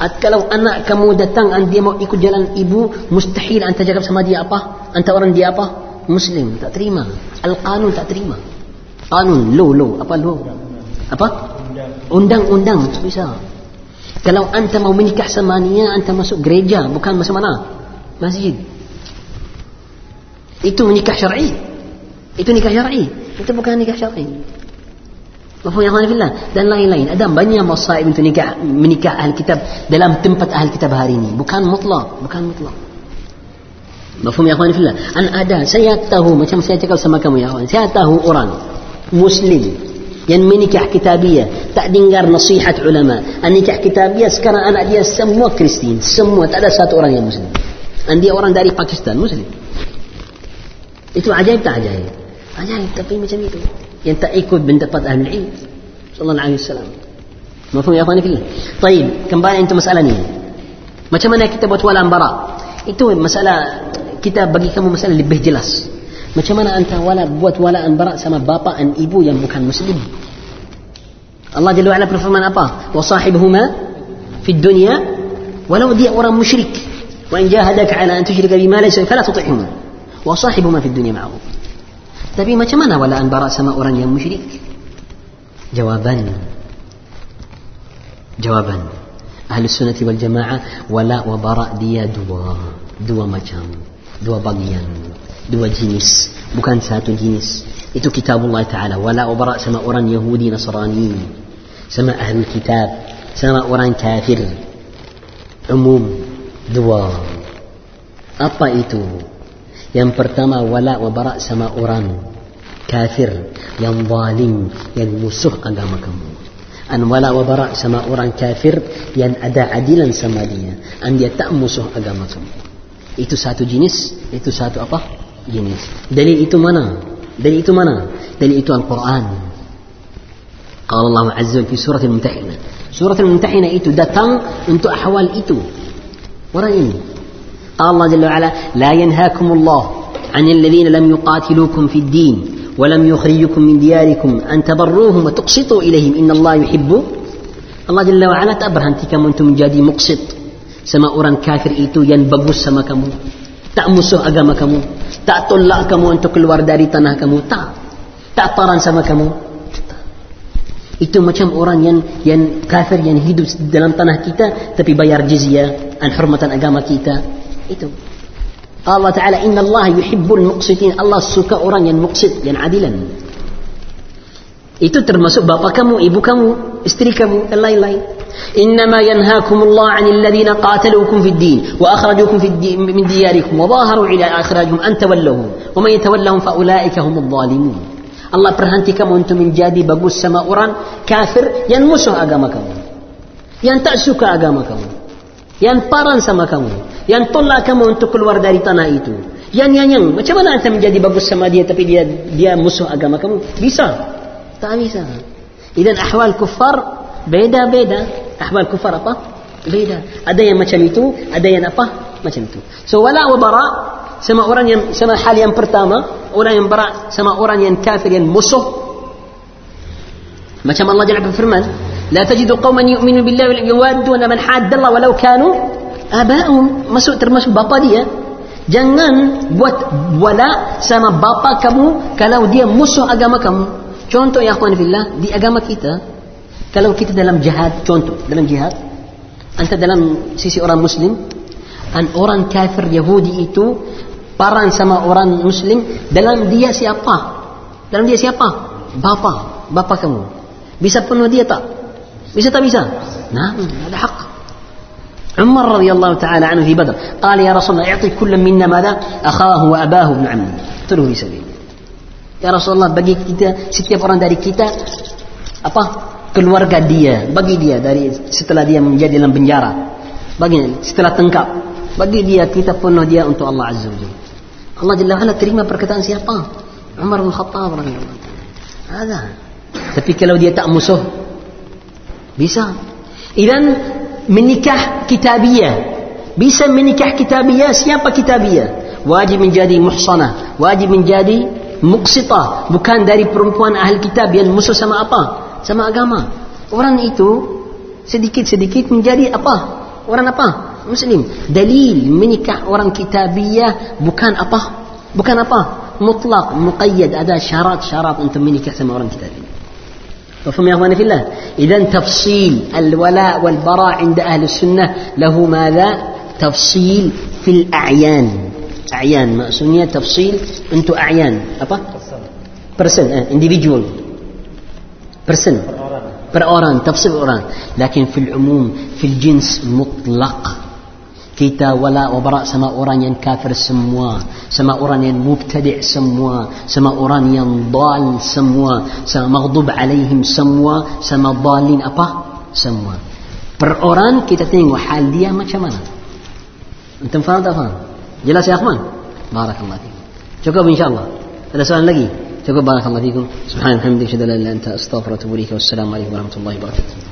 At kalau anak kamu datang dan dia mau ikut jalan ibu, mustahil anda cakap sama dia apa? Anta orang dia apa? Muslim. Tak terima. Al-Qanun tak terima. Qanun, law, law. Apa law? Apa? Undang-undang. Tak bisa. Kalau anta mau menikah sama dia, anta masuk gereja. Bukan masuk mana? Masjid. Itu menikah syar'i. Itu nikah syar'i. Itu bukan nikah syar'i. Mafhum ya fillah dan lain-lain. Ada banyak masaib untuk nikah menikah ahli kitab dalam tempat ahli kitab hari ini. Bukan mutlak, bukan mutlak. Mafhum ya fillah. An ada saya tahu macam saya cakap sama kamu ya. Saya tahu orang muslim yang menikah kitabiyah tak dengar nasihat ulama. An nikah kitabiyah sekarang anak dia semua Kristen, semua tak ada satu orang yang muslim. Dan dia orang dari Pakistan muslim. Itu ajaib tak ajaib? Ajaib tapi macam itu. yang tak ikut pendapat ahli ilmu sallallahu alaihi wasallam mafhum ya akhwani fillah طيب kembali untuk masalah ni macam mana kita buat wala bara itu masalah kita bagi kamu masalah lebih jelas Macam mana anta wala buat wala bara sama bapa dan ibu yang bukan muslim Allah Jalla wa'ala berfirman apa wa sahibuhuma fi dunya walau dia orang musyrik wa in jahadaka ala an tushrika bima laysa fala tuti'huma wa sahibuhuma fi dunya ma'ruf Tapi macam mana walaan barak sama orang yang musyrik? Jawaban. Jawaban. Ahli sunnah wal jamaah wala wa barak dia dua. Dua macam. Dua bagian. Dua jenis. Bukan satu jenis. Itu kitab Allah Ta'ala. Wala wa barak sama orang Yahudi Nasrani. Sama ahli kitab. Sama orang kafir. Umum. Dua. Apa itu? Yang pertama wala wa bara sama orang kafir yang zalim yang musuh agama kamu. An wala wa bara sama orang kafir yang ada adilan sama dia. An dia tak musuh agama kamu. Itu satu jenis, itu satu apa? Jenis. Dalil itu mana? Dalil itu mana? Dalil itu Al-Quran. قال الله عز وجل في سورة الممتحنة سورة الممتحنة itu datang untuk ahwal itu orang ini قال الله جل وعلا لا ينهاكم الله عن الذين لم يقاتلوكم في الدين ولم يخرجكم من دياركم أن تبروهم وتقسطوا إليهم إن الله يحب الله جل وعلا تأبر هنتي كم أنتم جادي مقسط سما أوران كافر إيتو ين بغوس سما كمو tak musuh agama kamu tak tolak kamu untuk keluar dari tanah kamu. Tak. Tak taran sama kamu. Itu macam orang yang yang kafir yang hidup dalam tanah kita tapi bayar jizyah an hormatan agama kita. Itu. Allah Ta'ala inna Allah yuhibbul muqsitin. Allah suka orang yang muqsit yang adilan itu termasuk bapa kamu ibu kamu istri kamu dan lain-lain إنما ينهاكم الله عن الذين قاتلوكم في الدين وأخرجوكم في الدين من دياركم وظاهروا على إخراجهم أن تولوهم ومن يتولهم فأولئك هم الظالمون الله berhenti kamu untuk menjadi bagus sama orang kafir yang musuh agama kamu yang tak suka agama kamu yang parang sama kamu yang tolak kamu untuk keluar dari tanah itu yang yang yang macam mana anda menjadi bagus sama dia tapi dia dia musuh agama kamu bisa tak bisa idan ahwal kuffar beda beda ahwal kuffar apa beda ada yang macam itu ada yang apa macam itu so wala wa bara sama orang yang sama hal yang pertama orang yang bara sama orang yang kafir yang musuh macam Allah Jalla berfirman لا تجد قوما يؤمنون بالله يوادون من حاد الله ولو كانوا آباءهم masuk termasuk bapa dia jangan buat wala sama bapa kamu kalau dia musuh agama kamu contoh ya akhwan fillah di agama kita kalau kita dalam jihad contoh dalam jihad anta dalam sisi orang muslim dan orang kafir Yahudi itu parang sama orang muslim dalam dia siapa dalam dia siapa bapa bapa kamu bisa penuh dia tak bisa tak bisa نعم هذا حق عمر رضي الله تعالى عنه في بدر قال يا رسول الله اعطي كل منا ماذا اخاه واباه ابن عمه تلو في سبيل Ya Rasulullah bagi kita setiap orang dari kita apa keluarga dia bagi dia dari setelah dia menjadi dalam penjara bagi setelah tengkap bagi dia kita penuh dia untuk Allah Azza wa Jalla. Allah Jalla Allah terima perkataan siapa? Umar bin Khattab radhiyallahu anhu. Ada. Tapi kalau dia tak musuh bisa. Idan menikah kitabiah bisa menikah kitabiah siapa kitabiah wajib menjadi muhsanah wajib menjadi muqsitah bukan dari perempuan ahli kitab yang musuh sama apa sama agama orang itu sedikit-sedikit menjadi apa Orang apa? Muslim. Dalil menikah orang kitabiyah bukan apa? Bukan apa? Mutlak, muqayyad. Ada syarat-syarat untuk menikah sama orang kitabiyah. مفهوم يا اخواني في الله اذا تفصيل الولاء والبراء عند أهل السنة له ماذا تفصيل في الاعيان أعيان. مأسونية تفصيل أنتو أعيان. أبا برسن إنديفيدوال برسن بر أوران تفصيل أوران لكن في العموم في الجنس مطلق كيتا ولا وبراء سما أورانيان كافر سموا سما أورانيان مبتدع سموا سما أورانيان ضال سموا سما مغضوب عليهم سموا سما ضالين أبا سموا بر أوران كيتا تنين وحال ديا ما شمانا أنت مفهم تفهم jelas ya akhwan barakallahu fikum cukup insyaallah ada soalan lagi cukup barakallahu fikum subhanallah hamdika la ilaha illa anta astaghfiruka wa atubu ilaik wassalamu alaikum warahmatullahi wabarakatuh